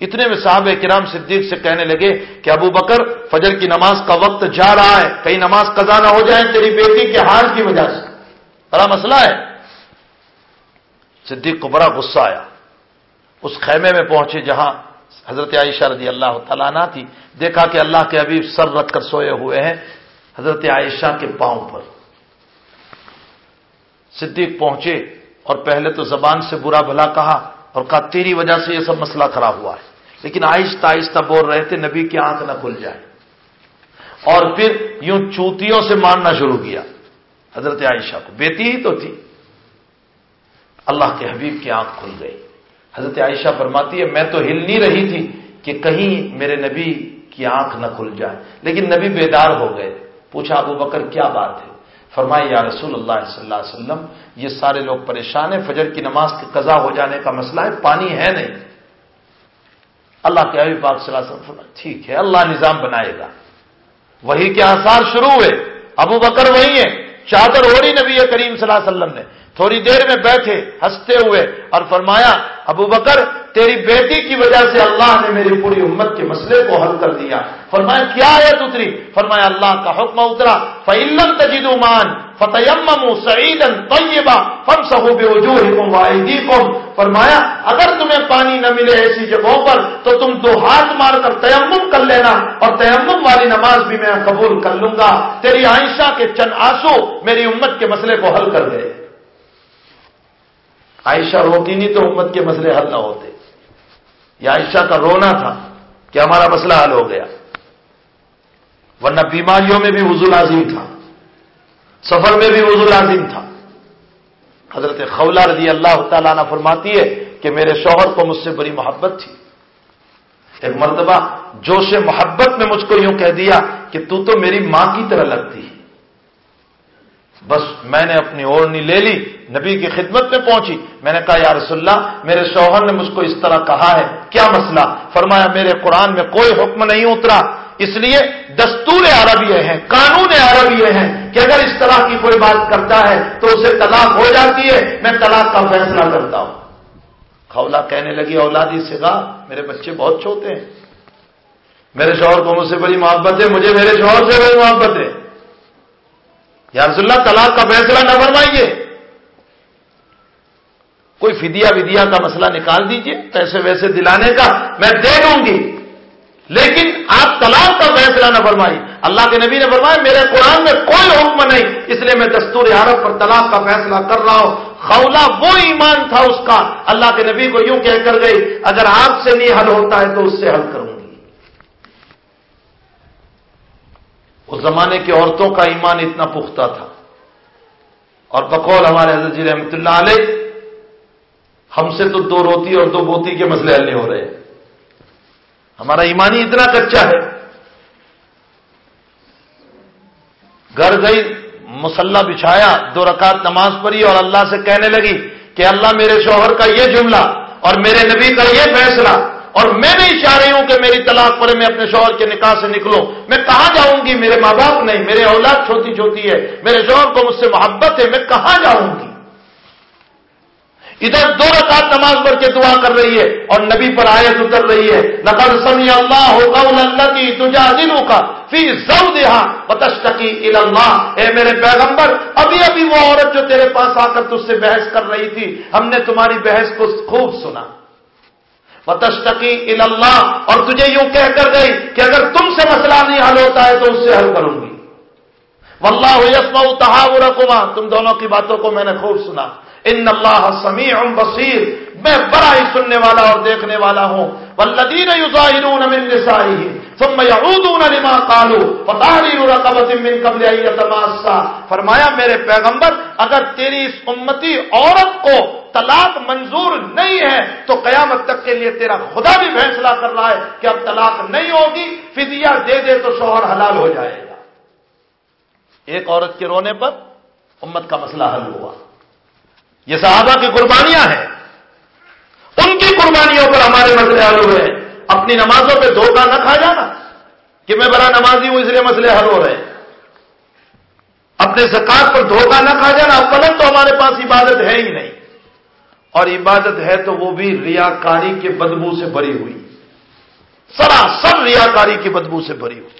اتنے میں صاحب کرام صدیق سے کہنے لگے کہ ابو بکر فجر کی نماز کا وقت جا رہا ہے کئی نماز قضا نہ ہو جائے تیری بیٹی کے حال کی وجہ سے۔ بڑا مسئلہ ہے۔ صدیق کو بڑا غصہ آیا۔ اس خیمے میں پہنچے جہاں حضرت عائشہ رضی اللہ تعالیٰ نہ تھی۔ دیکھا کہ اللہ کے ابھی سر رکھ کر سوئے ہوئے ہیں حضرت عائشہ کے پاؤں پر۔ صدیق پہنچے اور پہلے تو زبان سے برا بھلا کہا اور کہا، تیری وجہ سے یہ سب مسئلہ خراب ہوا ہے۔ لیکن آہستہ آہستہ بول رہے تھے، نبی کی آنکھ نہ کھل جائے۔ اور پھر یوں چوتیوں سے مارنا شروع کیا۔ حضرت عائشہ کو۔ بیٹی ہی تو تھی۔ اللہ کے حبیب کی آنکھ کھل گئی۔ حضرت عائشہ فرماتی ہے، میں تو ہل نہیں رہی تھی کہ کہیں میرے نبی کی آنکھ نہ کھل جائے۔ لیکن نبی بیدار ہو گئے۔ پوچھا، ابو بکر، کیا بات ہے؟ فرمائے یا رسول اللہ صلی اللہ علیہ وسلم، یہ سارے لوگ پریشان ہیں، فجر کی نماز کے قضا ہو جانے کا مسئلہ ہے، پانی ہے نہیں۔ اللہ کے ابھی پاک صلی اللہ علیہ وسلم ٹھیک ہے، اللہ نظام بنائے گا۔ وہی کے آثار شروع ہوئے۔ ابو بکر وہی ہے چادر ہو رہی نبی کریم صلی اللہ علیہ وسلم نے۔ تھوڑی دیر میں بیٹھے، ہنستے ہوئے اور فرمایا، ابو بکر، تیری بیٹی کی وجہ سے اللہ نے میری پوری امت کے مسئلے کو حل کر دیا۔ فرمایا، کیا ہے اتری فرمایا، اللہ کا حکم اترا۔ فعلم تجید مان فتیم سعیدن طیبہ فم صحوب فرمایا، اگر تمہیں پانی نہ ملے ایسی جگہوں پر، تو تم دو ہاتھ مار کر تیمم کر لینا اور تیمم والی نماز بھی میں قبول کر لوں گا۔ تیری عائشہ کے چند آنسو میری امت کے مسئلے کو حل کر گئے عائشہ روتی نہیں تو امت کے مسئلے حل نہ ہوتے۔ یہ عائشہ کا رونا تھا کہ ہمارا مسئلہ حل ہو گیا۔ ورنہ بیماریوں میں بھی وضو لازم تھا۔ سفر میں بھی وضو لازم تھا۔ حضرت خولہ رضی اللہ تعالیٰ نے فرماتی ہے کہ میرے شوہر کو مجھ سے بڑی محبت تھی۔ ایک مرتبہ جوش محبت میں مجھ کو یوں کہہ دیا کہ تو تو میری ماں کی طرح لگتی ہے۔ بس میں نے اپنی اوڑنی لے لی۔ نبی کی خدمت میں پہنچی۔ میں نے کہا، یا رسول اللہ، میرے شوہر نے مجھ کو اس طرح کہا ہے۔ کیا مسئلہ؟ فرمایا، میرے قرآن میں کوئی حکم نہیں اترا۔ اس لیے دستور عربی ہیں، قانون عربی ہیں کہ اگر اس طرح کی کوئی بات کرتا ہے تو اسے طلاق ہو جاتی ہے۔ میں طلاق کا فیصلہ کرتا ہوں۔ خولا کہنے لگی اولادی سے کہا میرے بچے بہت چھوٹے ہیں۔ میرے شوہر کو مجھ سے بڑی محبت ہے، مجھے میرے شوہر سے بڑی محبت ہے۔ یا رسول اللہ، طلاق کا فیصلہ نہ فرمائیے۔ کوئی فدیا ودیا کا مسئلہ نکال دیجیے، پیسے ویسے دلانے کا میں دے دوں گی۔ لیکن آپ طلاق کا فیصلہ نہ فرمائیے۔ اللہ کے نبی نے فرمایا، میرے قرآن میں کوئی حکم نہیں، اس لیے میں دستور عرب پر طلاق کا فیصلہ کر رہا ہوں۔ خولا وہ ایمان تھا اس کا، اللہ کے نبی کو یوں کہہ کر گئی، اگر آپ سے نہیں حل ہوتا ہے تو اس سے حل کروں گی۔ اس زمانے کی عورتوں کا ایمان اتنا پختہ تھا۔ اور بقول ہمارے حضرت جی رحمت اللہ علیہ ہم سے تو دو روتی اور دو بوتی کے مسئلے حل نہیں ہو رہے۔ ہمارا ایمانی اتنا کچا ہے۔ گھر گئی، مسلح بچھایا، دو رکعت نماز پڑھی اور اللہ سے کہنے لگی کہ اللہ میرے شوہر کا یہ جملہ اور میرے نبی کا یہ فیصلہ اور میں نہیں چاہ رہی ہوں کہ میری طلاق پڑے، میں اپنے شوہر کے نکاح سے نکلوں۔ میں کہاں جاؤں گی؟ میرے ماں باپ نہیں، میرے اولاد چھوٹی چھوٹی ہے، میرے شوہر کو مجھ سے محبت ہے، میں کہاں جاؤں گی؟ ادھر دو رکعت نماز پڑھ کے دعا کر رہی ہے اور نبی پر آیت اتر رہی ہے۔ نقل سمی اللہ ہوگا اللہ کی تجا دنوں کا فی زو دہا بتشتکی اللہ اے میرے پیغمبر، ابھی ابھی وہ عورت جو تیرے پاس آ کر تج سے بحث کر رہی تھی، ہم نے تمہاری بحث کو خوب سنا۔ بتشتکی اللہ اور تجھے یوں کہہ کر گئی کہ اگر تم سے مسئلہ نہیں حل ہوتا ہے تو اس سے حل کروں گی۔ واللہ یسمع تحاورکما۔ تم دونوں کی باتوں کو میں نے خوب سنا۔ ان اللہ سمیع بصیر میں بڑا ہی سننے والا اور دیکھنے والا ہوں۔ والذین یظاہرون من نسائهم ثم يعودون لما قالوا فتحرير رقبه من قبل ان يتماسا۔ فرمایا، میرے پیغمبر، اگر تیری اس امتی عورت کو طلاق منظور نہیں ہے، تو قیامت تک کے لیے تیرا خدا بھی فیصلہ کر رہا ہے کہ اب طلاق نہیں ہوگی، فدیہ دے دے تو شوہر حلال ہو جائے گا۔ ایک عورت کے رونے پر امت کا مسئلہ حل ہوا۔ یہ صحابہ کی قربانیاں ہیں۔ ان کی قربانیوں پر ہمارے مسئلے حل ہوئے۔ ہیں اپنی نمازوں پہ دھوکہ نہ کھا جانا کہ میں بڑا نمازی ہوں اس لیے مسئلے حل ہو رہے ہیں۔ اپنے زکات پر دھوکہ نہ کھا جانا فلن تو ہمارے پاس عبادت ہے ہی نہیں۔ اور عبادت ہے تو وہ بھی ریاکاری کے بدبو سے بری ہوئی۔ سراسر ریاکاری کی بدبو سے بری ہوئی۔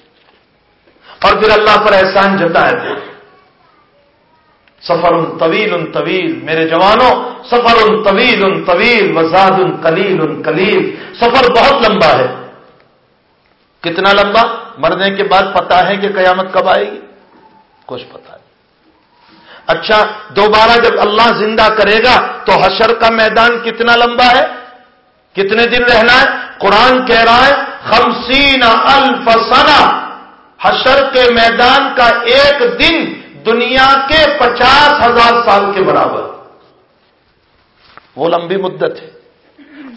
اور پھر اللہ پر احسان جتا ہے سفر ان طویل ان طویل، میرے جوانوں، سفر ان طویل ان طویل، وزاد ان کلیل ان کلیل سفر بہت لمبا ہے۔ کتنا لمبا؟ مرنے کے بعد پتا ہے کہ قیامت کب آئے گی۔ کچھ پتا نہیں۔ اچھا دوبارہ جب اللہ زندہ کرے گا تو حشر کا میدان کتنا لمبا ہے؟ کتنے دن رہنا ہے؟ قرآن کہہ رہا ہے، خمسین الفسنا حشر کے میدان کا ایک دن دنیا کے پچاس ہزار سال کے برابر۔ وہ لمبی مدت ہے۔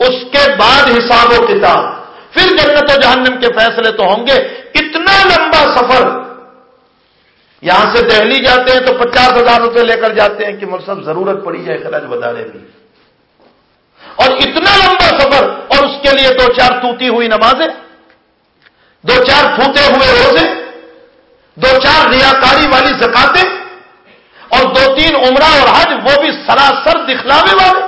اس کے بعد حساب و کتاب۔ پھر جنت و جہنم کے فیصلے تو ہوں گے۔ اتنا لمبا سفر۔ یہاں سے دہلی جاتے ہیں تو پچاس ہزار روپے لے کر جاتے ہیں کہ مرسب ضرورت پڑی جائے خرچ بدارے بھی اور اتنا لمبا سفر۔ اور اس کے لیے دو چار توتی ہوئی نمازیں۔ دو چار پھوتے ہوئے روزے۔ دو چار ریاکاری والی زکاتیں اور دو تین عمرہ اور حج، وہ بھی سراسر دکھلاوے والے۔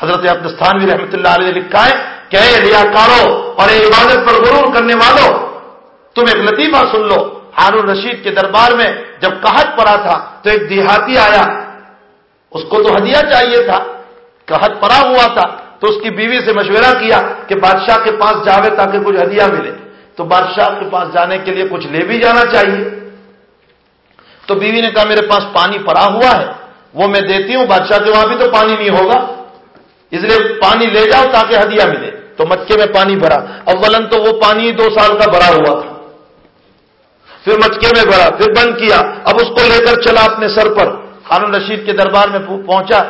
حضرت عبدستان بھی رحمت اللہ علیہ لکھا ہے کہ اے ریاکاروں اور اے عبادت پر غرور کرنے والوں، تم ایک لطیفہ سن لو۔ ہارون رشید کے دربار میں جب قحط پڑا تھا تو ایک دیہاتی آیا۔ اس کو تو ہدیہ چاہیے تھا۔ کہ پڑا ہوا تھا تو اس کی بیوی سے مشورہ کیا کہ بادشاہ کے پاس جاوے تاکہ کچھ ہدیہ ملے۔ تو بادشاہ کے پاس جانے کے لیے کچھ لے بھی جانا چاہیے۔ تو بیوی نے کہا، میرے پاس پانی پڑا ہوا ہے، وہ میں دیتی ہوں۔ بادشاہ کے وہاں بھی تو پانی نہیں ہوگا۔ اس لیے پانی لے جاؤ تاکہ ہدیہ ملے۔ تو مچکے میں پانی بھرا۔ اولن تو وہ پانی دو سال کا بھرا ہوا تھا۔ پھر مچکے میں بھرا، پھر بند کیا۔ اب اس کو لے کر چلا اپنے سر پر۔ ہارون رشید کے دربار میں پہنچا۔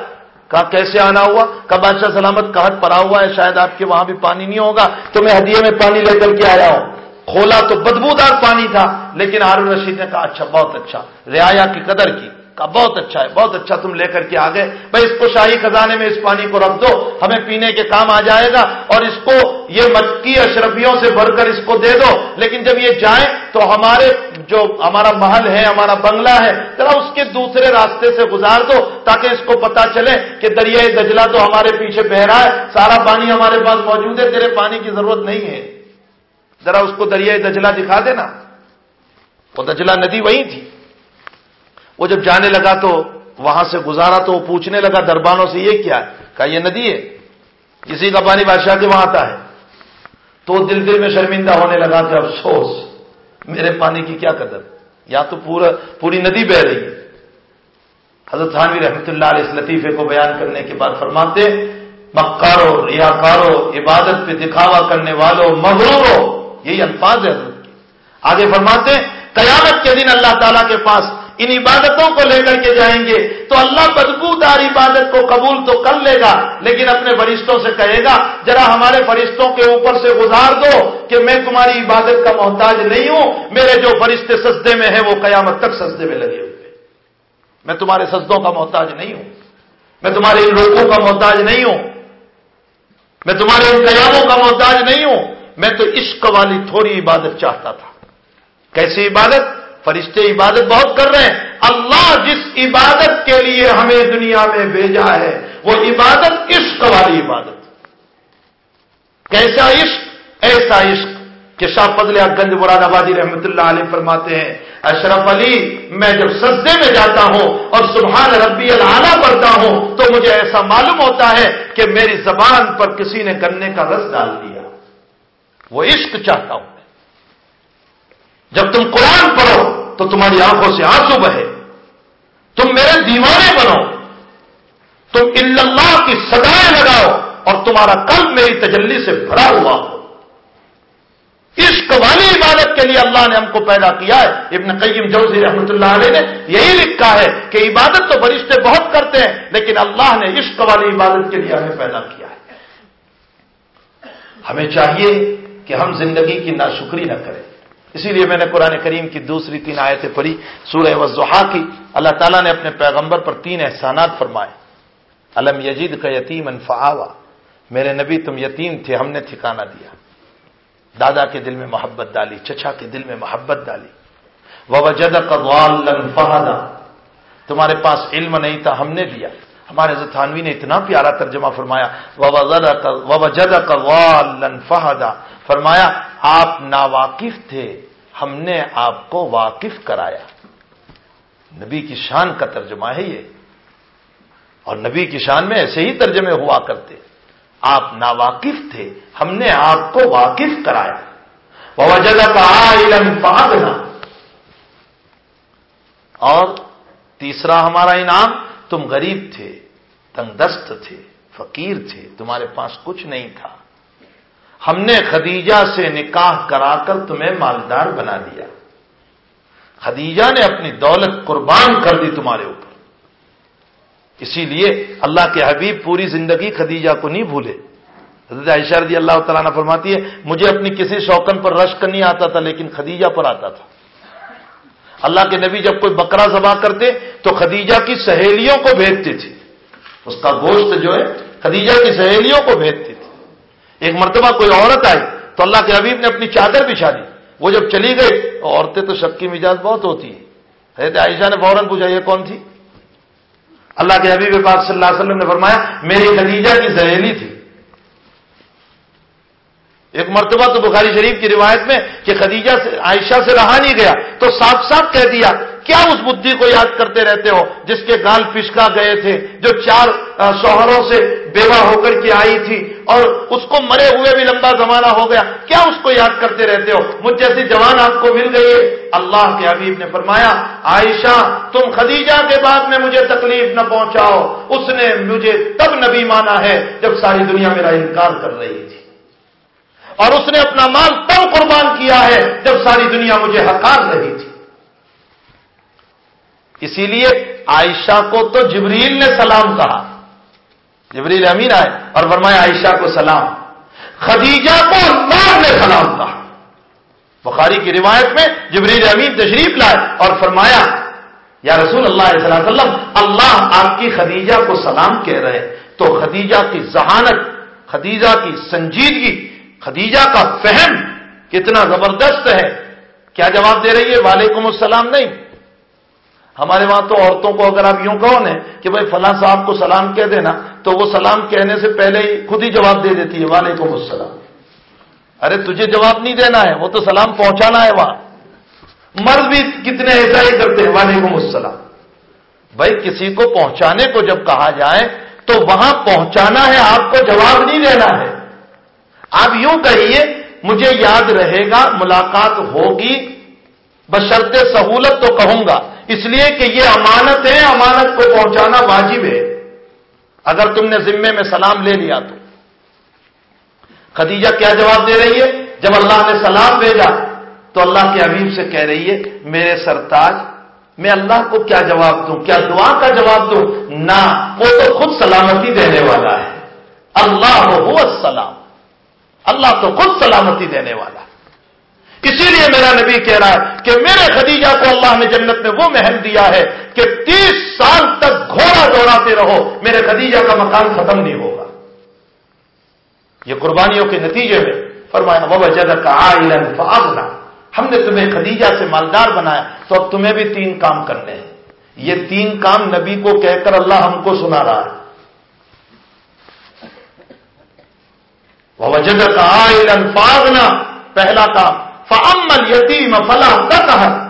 کہا، کیسے آنا ہوا؟ کہا، بادشاہ سلامت کہت پڑا ہوا ہے؟ شاید آپ کے وہاں بھی پانی نہیں ہوگا۔ تو میں ہدیے میں پانی لے کر کے آیا ہوں۔ کھولا تو بدبودار پانی تھا، لیکن ہارون رشید نے کہا اچھا بہت اچھا۔ رعایا کی قدر کی۔ کہا بہت اچھا ہے، بہت اچھا تم لے کر کے آ گئے بھائی، اس کو شاہی خزانے میں اس پانی کو رکھ دو، ہمیں پینے کے کام آ جائے گا اور اس کو، یہ مٹکی اشرفیوں سے بھر کر اس کو دے دو۔ لیکن جب یہ جائیں تو ہمارے جو ہمارا محل ہے، ہمارا بنگلہ ہے، ذرا اس کے دوسرے راستے سے گزار دو تاکہ اس کو پتا چلے کہ دریائے دجلہ تو ہمارے پیچھے بہ رہا ہے۔ سارا پانی ہمارے پاس موجود ہے، تیرے پانی کی ضرورت نہیں ہے۔ ذرا اس کو دریائے دجلہ دکھا دینا۔ وہ دجلہ ندی وہی تھی۔ وہ جب جانے لگا تو وہاں سے گزارا تو وہ پوچھنے لگا دربانوں سے، یہ کیا ہے؟ کہا، یہ ندی ہے۔ کسی کا پانی بادشاہ کے وہاں آتا ہے۔ تو دل دل میں شرمندہ ہونے لگا کہ افسوس، میرے پانی کی کیا قدر؟ یا تو پورا، پوری ندی بہ رہی ہے۔ حضرت خانوی رحمت اللہ علیہ اس لطیفے کو بیان کرنے کے بعد فرماتے مکارو ریاکارو، عبادت پہ دکھاوا کرنے والوں مغرورو، یہی الفاظ ہے حضرت کے آگے فرماتے، قیامت کے دن اللہ تعالیٰ کے پاس ان عبادتوں کو لے کر کے جائیں گے تو اللہ بدبو دار عبادت کو قبول تو کر لے گا، لیکن اپنے فرشتوں سے کہے گا ذرا ہمارے فرشتوں کے اوپر سے گزار دو کہ میں تمہاری عبادت کا محتاج نہیں ہوں، میرے جو فرشتے سجدے میں ہیں وہ قیامت تک سجدے میں لگے ہوئے میں تمہارے سجدوں کا محتاج نہیں ہوں، میں تمہارے ان روکوں کا محتاج نہیں ہوں، میں تمہارے ان قیاموں کا محتاج نہیں ہوں۔ میں تو عشق والی تھوڑی عبادت چاہتا تھا۔ کیسی عبادت؟ فرشتے عبادت بہت کر رہے ہیں۔ اللہ جس عبادت کے لیے ہمیں دنیا میں بھیجا ہے، وہ عبادت عشق والی عبادت۔ کیسا عشق؟ ایسا عشق کہ شاہ فضل گنج مراد آبادی رحمت اللہ علیہ فرماتے ہیں، اشرف علی، میں جب سجدے میں جاتا ہوں اور سبحان ربی العلیٰ پڑھتا ہوں، تو مجھے ایسا معلوم ہوتا ہے کہ میری زبان پر کسی نے گنے کا رس ڈال دیا۔ وہ عشق چاہتا ہوں۔ جب تم قرآن پڑھو تو تمہاری آنکھوں سے آنسو بہے۔ تم میرے دیوانے بنو۔ تم اللہ کی سدائیں لگاؤ اور تمہارا قلب میری تجلی سے بھرا ہوا ہو۔ عشق والی عبادت کے لیے اللہ نے ہم کو پیدا کیا ہے۔ ابن قیم جوزی رحمۃ اللہ علیہ نے یہی لکھا ہے کہ عبادت تو فرشتے بہت کرتے ہیں، لیکن اللہ نے عشق والی عبادت کے لیے ہمیں پیدا کیا ہے۔ ہمیں چاہیے کہ ہم زندگی کی ناشکری نہ کریں۔ اسی لیے میں نے قرآن کریم کی دوسری تین آیتیں پڑھی، سورہ وضحا کی۔ اللہ تعالیٰ نے اپنے پیغمبر پر تین احسانات فرمائے۔ علم یجید کا یتیم انفعاوا میرے نبی، تم یتیم تھے، ہم نے ٹھکانا دیا۔ دادا کے دل میں محبت ڈالی، چچا کے دل میں محبت ڈالی۔ وجد فہدا۔ تمہارے پاس علم نہیں تھا، ہم نے دیا ہمارے زانوی نے اتنا پیارا ترجمہ فرمایا۔ وجد فہدا۔ فرمایا، آپ ناواقف تھے، ہم نے آپ کو واقف کرایا۔ نبی کی شان کا ترجمہ ہے یہ۔ اور نبی کی شان میں ایسے ہی ترجمے ہوا کرتے۔ آپ ناواقف تھے، ہم نے آپ کو واقف کرایا۔ وہ جگہ کا اور تیسرا ہمارا انعام، تم غریب تھے تنگ دست تھے، فقیر تھے، تمہارے پاس کچھ نہیں تھا۔ ہم نے خدیجہ سے نکاح کرا کر تمہیں مالدار بنا دیا۔ خدیجہ نے اپنی دولت قربان کر دی تمہارے اوپر۔ اسی لیے اللہ کے حبیب پوری زندگی خدیجہ کو نہیں بھولے۔ حضرت عائشہ رضی اللہ تعالیٰ نے فرماتی ہے، مجھے اپنی کسی شوقن پر رشک نہیں آتا تھا، لیکن خدیجہ پر آتا تھا۔ اللہ کے نبی جب کوئی بکرا ذبح کرتے تو خدیجہ کی سہیلیوں کو بھیجتے تھے۔ اس کا گوشت جو ہے، خدیجہ کی سہیلیوں کو بھیجتے ایک مرتبہ کوئی عورت آئی تو اللہ کے حبیب نے اپنی چادر بچھا دی۔ وہ جب چلی گئی عورتیں تو شک کی مزاج بہت ہوتی ہے حضرت عائشہ نے فوراً پوچھا، یہ کون تھی؟ اللہ کے حبیب پاک صلی اللہ علیہ وسلم نے فرمایا، میری خدیجہ کی سہیلی تھی۔ ایک مرتبہ تو بخاری شریف کی روایت میں کہ خدیجہ سے، عائشہ سے رہا نہیں گیا، تو صاف صاف کہہ دیا کیا اس بدھی کو یاد کرتے رہتے ہو جس کے گال پشکا گئے تھے، جو چار شوہروں سے بیوہ ہو کر کے آئی تھی اور اس کو مرے ہوئے بھی لمبا زمانہ ہو گیا؟ کیا اس کو یاد کرتے رہتے ہو؟ مجھ جیسی جوان آپ کو مل گئی اللہ کے حبیب نے فرمایا، عائشہ، تم خدیجہ کے بعد میں مجھے تکلیف نہ پہنچاؤ۔ اس نے مجھے تب نبی مانا ہے جب ساری دنیا میرا انکار کر رہی تھی۔ اور اس نے اپنا مال تب قربان کیا ہے جب ساری دنیا مجھے حکار رہی تھی۔ اسی لیے عائشہ کو تو جبریل نے سلام کہا۔ جبریل امین آئے اور فرمایا، عائشہ کو سلام۔ خدیجہ کو اللہ نے سلام کہا۔ بخاری کی روایت میں جبریل امین تشریف لائے اور فرمایا، یا رسول اللہ علیہ وسلم، اللہ آپ کی خدیجہ کو سلام کہہ رہے تو خدیجہ کی ذہانت، خدیجہ کی سنجیدگی، خدیجہ کا فہم کتنا زبردست ہے۔ کیا جواب دے رہی ہے؟ وعلیکم السلام نہیں۔ ہمارے وہاں تو عورتوں کو اگر آپ یوں کہو نا کہ بھائی فلاں صاحب کو سلام کہہ دینا، تو وہ سلام کہنے سے پہلے ہی خود ہی جواب دے دیتی ہے، وعلیکم السلام۔ ارے تجھے جواب نہیں دینا ہے، وہ تو سلام پہنچانا ہے وہاں۔ مرد بھی کتنے ایسا ہی کرتے ہیں، وعلیکم السلام۔ بھائی کسی کو پہنچانے کو جب کہا جائے، تو وہاں پہنچانا ہے، آپ کو جواب نہیں دینا ہے۔ آپ یوں کہیے، مجھے یاد رہے گا، ملاقات ہوگی بشرط سہولت تو کہوں گا۔ اس لیے کہ یہ امانت ہے، امانت کو پہنچانا واجب ہے۔ اگر تم نے ذمے میں سلام لے لیا تو۔ خدیجہ کیا جواب دے رہی ہے؟ جب اللہ نے سلام بھیجا تو اللہ کے حبیب سے کہہ رہی ہے، میرے سرتاج، میں اللہ کو کیا جواب دوں؟ کیا دعا کا جواب دوں؟ نہ، وہ تو خود سلامتی دینے والا ہے۔ اللہ ہو السلام۔ اللہ تو خود سلامتی دینے والا اسی لیے میرا نبی کہہ رہا ہے کہ میرے خدیجہ کو اللہ نے جنت میں وہ محل دیا ہے کہ تیس سال تک گھوڑا دوڑاتے رہو، میرے خدیجہ کا مکان ختم نہیں ہوگا۔ یہ قربانیوں کے نتیجے میں فرمایا وہ جگہ کا آئلن ہم نے تمہیں خدیجہ سے مالدار بنایا، تو اب تمہیں بھی تین کام کرنے ہیں۔ یہ تین کام نبی کو کہہ کر اللہ ہم کو سنا رہا ہے۔ وہ جگہ کا آئلن فاغنا پہلا کام فعمل یتیم فلاح کا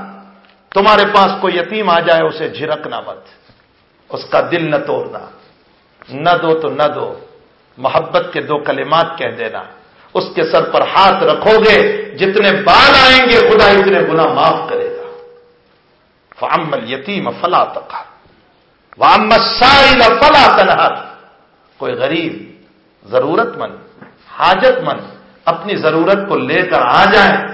تمہارے پاس کوئی یتیم آ جائے اسے جھرکنا مت۔ اس کا دل نہ توڑنا۔ نہ دو تو نہ دو۔ محبت کے دو کلمات کہہ دینا۔ اس کے سر پر ہاتھ رکھو گے۔ جتنے بال آئیں گے، خدا اتنے گنا معاف کرے گا۔ فعمل یتیم فلا تک وامل سائل فلا تنہر کوئی غریب، ضرورت مند، حاجت مند اپنی ضرورت کو لے کر آ جائیں۔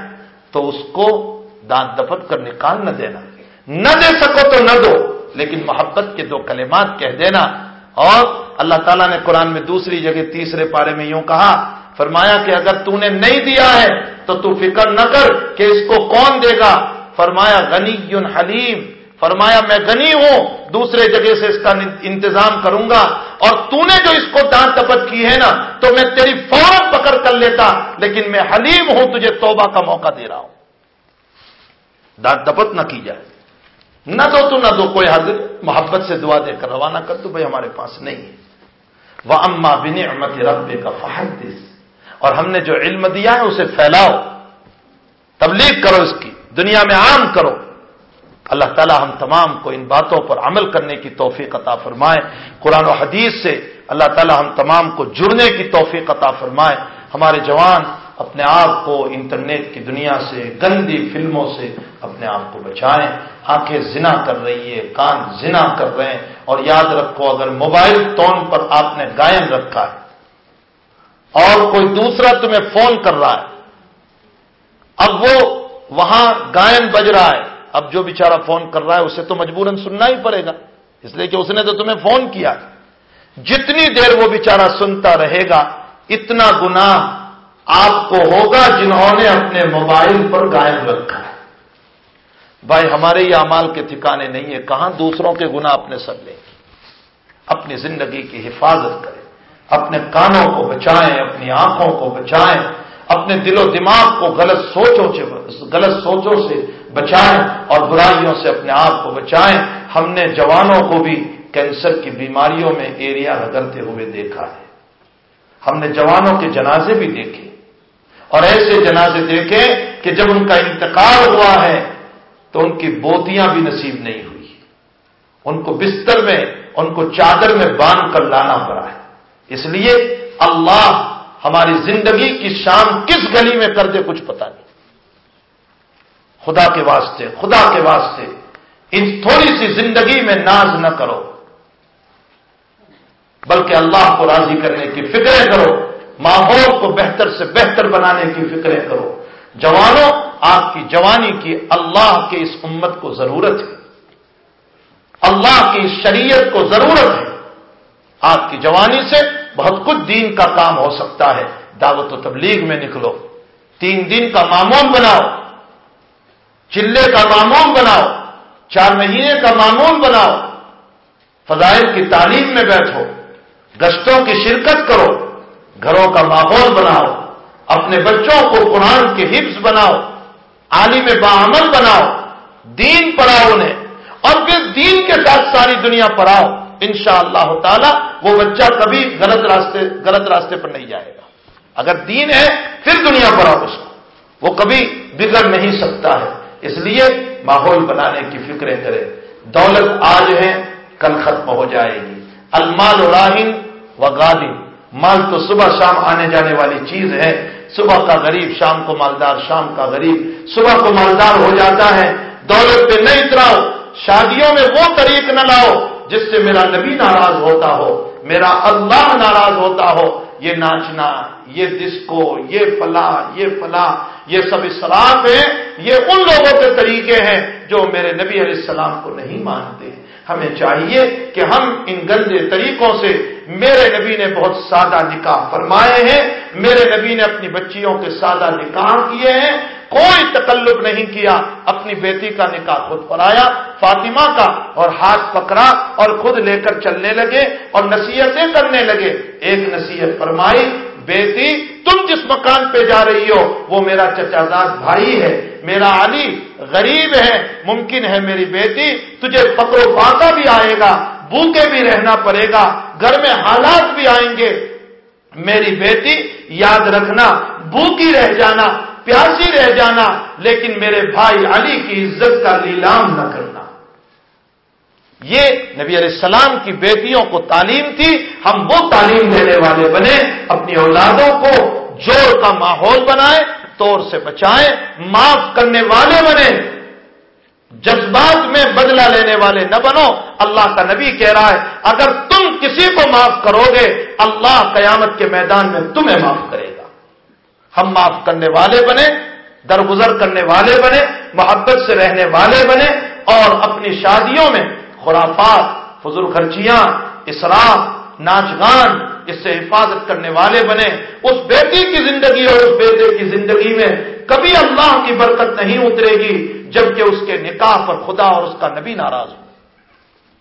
تو اس کو دانت دفت کر نکال نہ دینا۔ نہ دے سکو تو نہ دو، لیکن محبت کے دو کلمات کہہ دینا۔ اور اللہ تعالیٰ نے قرآن میں دوسری جگہ تیسرے پارے میں یوں کہا، فرمایا کہ اگر تو نے نہیں دیا ہے تو تو فکر نہ کر کہ اس کو کون دے گا۔ فرمایا غنی حلیم۔ فرمایا، میں غنی ہوں، دوسرے جگہ سے اس کا انتظام کروں گا۔ اور تو نے جو اس کو دانت تپت کی ہے نا تو میں تیری فوراً پکڑ کر لیتا لیکن میں حلیم ہوں تجھے توبہ کا موقع دے رہا ہوں دانت تپت نہ کی جائے نہ دو تو نہ دو کوئی حاضر محبت سے دعا دے کر روانہ کر دو بھائی ہمارے پاس نہیں ہے وہ اما بن احمد رب کا فہد اور ہم نے جو علم دیا ہے اسے پھیلاؤ تبلیغ کرو اس کی دنیا میں عام کرو اللہ تعالی ہم تمام کو ان باتوں پر عمل کرنے کی توفیق عطا فرمائے۔ قرآن و حدیث سے اللہ تعالی ہم تمام کو جڑنے کی توفیق عطا فرمائے۔ ہمارے جوان اپنے آپ کو انٹرنیٹ کی دنیا سے، گندی فلموں سے اپنے آپ کو بچائیں۔ آنکھیں زنا کر رہی ہے کان زنا کر رہے ہیں۔ اور یاد رکھو، اگر موبائل ٹون پر آپ نے گائن رکھا ہے اور کوئی دوسرا تمہیں فون کر رہا ہے، اب وہ وہاں گائن بج رہا ہے۔ اب جو بیچارہ فون کر رہا ہے، اسے تو مجبوراً سننا ہی پڑے گا۔ اس لیے کہ اس نے تو تمہیں فون کیا۔ جتنی دیر وہ بیچارہ سنتا رہے گا، اتنا گناہ آپ کو ہوگا جنہوں نے اپنے موبائل پر قائم رکھا ہے۔ بھائی، ہمارے یہ امال کے ٹھکانے نہیں ہے کہاں دوسروں کے گناہ اپنے سر لیں اپنی زندگی کی حفاظت کریں۔ اپنے کانوں کو بچائیں، اپنی آنکھوں کو بچائیں۔ اپنے دل و دماغ کو غلط سوچوں سے، غلط سوچوں سے بچائیں اور برائیوں سے اپنے آپ کو بچائیں۔ ہم نے جوانوں کو بھی کینسر کی بیماریوں میں ایریا رگڑتے ہوئے دیکھا ہے۔ ہم نے جوانوں کے جنازے بھی دیکھے۔ اور ایسے جنازے دیکھے کہ جب ان کا انتقال ہوا ہے تو ان کی بوتیاں بھی نصیب نہیں ہوئی۔ ان کو بستر میں، ان کو چادر میں باندھ کر لانا پڑا ہے۔ اس لیے اللہ ہماری زندگی کی شام کس گلی میں کر دے کچھ پتا نہیں۔ خدا کے واسطے، خدا کے واسطے۔ ان تھوڑی سی زندگی میں ناز نہ کرو۔ بلکہ اللہ کو راضی کرنے کی فکریں کرو۔ ماحول کو بہتر سے بہتر بنانے کی فکریں کرو۔ جوانوں، آپ کی جوانی کی اللہ کے اس امت کو ضرورت ہے۔ اللہ کی اس شریعت کو ضرورت ہے۔ آپ کی جوانی سے بہت کچھ دین کا کام ہو سکتا ہے۔ دعوت و تبلیغ میں نکلو۔ تین دن کا معمول بناؤ۔ چلے کا معمول بناؤ، چار مہینے کا معمول بناؤ، فضائل کی تعلیم میں بیٹھو گشتوں کی شرکت کرو، گھروں کا ماحول بناؤ، اپنے بچوں کو قرآن کے حفظ بناؤ، عالم بعمل بناؤ، دین پڑھاؤ انہیں، اور پھر دین کے ساتھ ساری دنیا پڑھاؤ۔ ان شاء اللہ تعالی وہ بچہ کبھی غلط راستے غلط راستے پر نہیں جائے گا۔ اگر دین ہے، پھر دنیا پر آؤ اس کو۔ وہ کبھی بگڑ نہیں سکتا ہے۔ اس لیے ماحول بنانے کی فکریں کرے دولت آج ہے، کل ختم ہو جائے گی۔ المال و راہن و غالب۔ مال تو صبح شام آنے جانے والی چیز ہے۔ صبح کا غریب شام کو مالدار، شام کا غریب۔ صبح کو مالدار ہو جاتا ہے۔ دولت پہ نہیں اتراؤ۔ شادیوں میں وہ طریق نہ لاؤ جس سے میرا نبی ناراض ہوتا ہو، میرا اللہ ناراض ہوتا ہو۔ یہ ناچنا، یہ ڈسکو یہ فلاح یہ فلاح، یہ سب اسراف ہیں یہ ان لوگوں کے طریقے ہیں جو میرے نبی علیہ السلام کو نہیں مانتے۔ ہمیں چاہیے کہ ہم ان گندے طریقوں سے میرے نبی نے بہت سادہ نکاح فرمائے ہیں، میرے نبی نے اپنی بچیوں کے سادہ نکاح کیے ہیں کوئی تکلب نہیں کیا، اپنی بیٹی کا نکاح خود پڑھایا فاطمہ کا اور ہاتھ پکڑا اور خود لے کر چلنے لگے اور نصیحتیں کرنے لگے۔ ایک نصیحت فرمائی، بیٹی، تم جس مکان پہ جا رہی ہو، وہ میرا چچا داد بھائی ہے، میرا علی غریب ہے، ممکن ہے میری بیٹی، تجھے پکڑو پاتا بھی آئے گا، بھوکے بھی رہنا پڑے گا، گھر میں حالات بھی آئیں گے۔ میری بیٹی، یاد رکھنا، بھوکی رہ جانا پیاسی رہ جانا، لیکن میرے بھائی علی کی عزت کا لیلام نہ کرنا۔ یہ نبی علیہ السلام کی بیٹیوں کو تعلیم تھی، ہم وہ تعلیم دینے والے بنے، اپنی اولادوں کو جوڑ کا ماحول بنائیں توڑ سے بچائیں معاف کرنے والے بنے۔ جذبات میں بدلہ لینے والے نہ بنو۔ اللہ کا نبی کہہ رہا ہے، اگر تم کسی کو معاف کرو گے، اللہ قیامت کے میدان میں تمہیں معاف کرے گا۔ ہم معاف کرنے والے بنے، درگزر کرنے والے بنے، محبت سے رہنے والے بنے اور اپنی شادیوں میں خرافات، فضول خرچیاں، اسراف ناچ گان اس سے حفاظت کرنے والے بنے۔ اس بیٹی کی زندگی اور اس بیٹے کی زندگی میں کبھی اللہ کی برکت نہیں اترے گی جبکہ اس کے نکاح پر خدا اور اس کا نبی ناراض ہو۔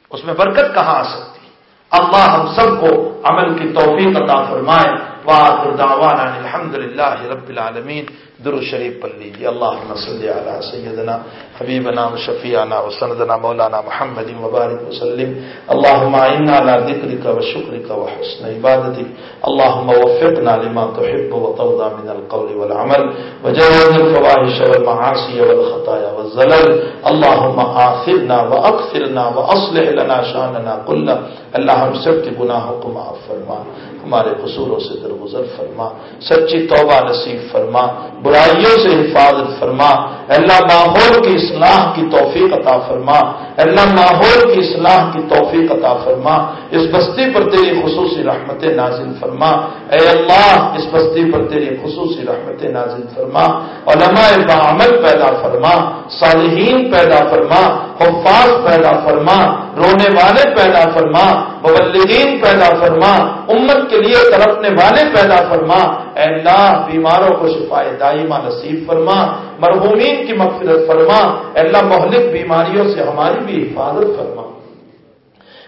اس میں برکت کہاں آ سکتی؟ اللہ ہم سب کو عمل کی توفیق عطا فرمائے۔ واخر دعوانا الحمد لله رب العالمين درو شریف پڑھ لیجیے اللہ صلی علی سیدنا، حبیبنا و شفیعنا و سندنا، مولانا محمد مبارک وسلم۔ اللهم اعنا على ذكرك وشكرك وحسن عبادتك اللهم وفقنا لما تحب وترضى من القول والعمل۔ وجاوزنا الفواحش والمعاصي والخطايا والزلل۔ اللهم آخرنا واغفرنا واصلح لنا شاننا كله اللہ ہم سب کے گناہوں کو معاف فرما۔ ہمارے قصوروں سے درگزر فرما۔ سچی توبہ نصیب فرما۔ برائیوں سے حفاظت فرما۔ اللہ، ماحول کی اصلاح کی توفیق عطا فرما۔ اللہ، ماحول کی اصلاح کی توفیق عطا فرما۔ اس بستی پر تیری خصوصی رحمت نازل فرما۔ اے اللہ، اس بستی پر تیری خصوصی رحمت نازل فرما۔ علماء بعمل پیدا فرما، صالحین پیدا فرما، حفاظ پیدا فرما، رونے والے پیدا فرما۔ مبلغین پیدا فرما، امت کے لیے تڑپنے والے پیدا فرما۔ اے اللہ، بیماروں کو شفا دائمہ نصیب فرما، مرحومین کی مغفرت فرما۔ اے اللہ، مہلک بیماریوں سے ہماری بھی حفاظت فرما۔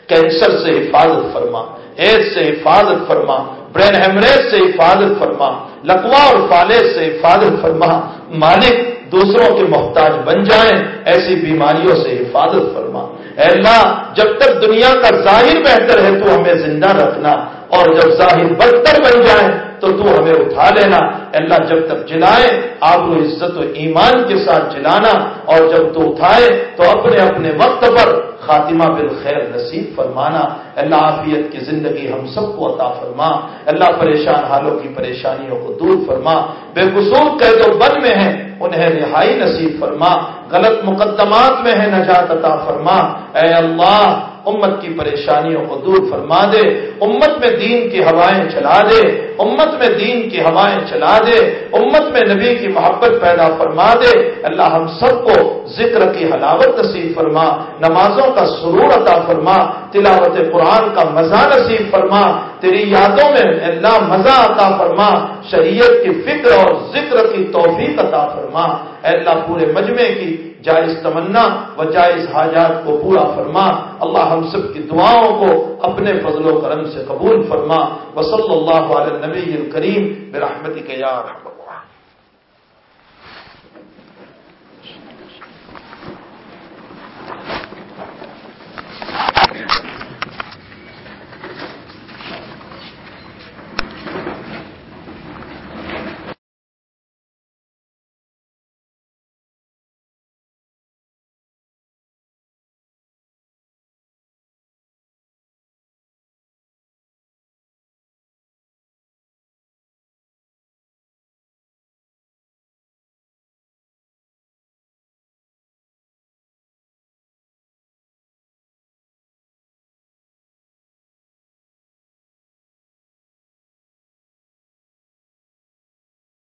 کینسر سے حفاظت فرما ایڈ سے حفاظت فرما، برین ہیمریج سے حفاظت فرما لکوا اور فالج سے حفاظت فرما۔ مالک دوسروں کے محتاج بن جائیں، ایسی بیماریوں سے حفاظت فرما۔ اے اللہ، جب تک دنیا کا ظاہر بہتر ہے، تو ہمیں زندہ رکھنا اور جب ظاہر بدتر بن جائے، تو تو ہمیں اٹھا لینا۔ اللہ، جب تک جلائے، آپ کو عزت و ایمان کے ساتھ جلانا اور جب تو اٹھائے، تو اپنے اپنے وقت پر خاتمہ بالخیر نصیب فرمانا۔ اللہ عافیت کی زندگی ہم سب کو عطا فرما۔ اللہ پریشان حالوں کی پریشانیوں کو دور فرما۔ بے قصور قید و بن میں ہیں، انہیں رہائی نصیب فرما۔ غلط مقدمات میں ہے نجات عطا فرما۔ اے اللہ امت کی پریشانیوں کو دور فرما دے، امت میں دین کی ہوائیں چلا دے، امت میں دین کی ہوائیں چلا دے، امت میں نبی کی محبت پیدا فرما دے۔ اللہ ہم سب کو ذکر کی حلاوت نصیب فرما، نمازوں کا سرور عطا فرما، تلاوت قرآن کا مزہ نصیب فرما، تیری یادوں میں اللہ مزہ عطا فرما، شریعت کی فکر اور ذکر کی توفیق عطا فرما۔ اللہ پورے مجمع کی جائز تمنا و جائز حاجات کو پورا فرما اللہ ہم سب کی دعاؤں کو اپنے فضل و کرم سے قبول فرما وصلی اللہ علیہ نبی الکریم برحمتی کے یار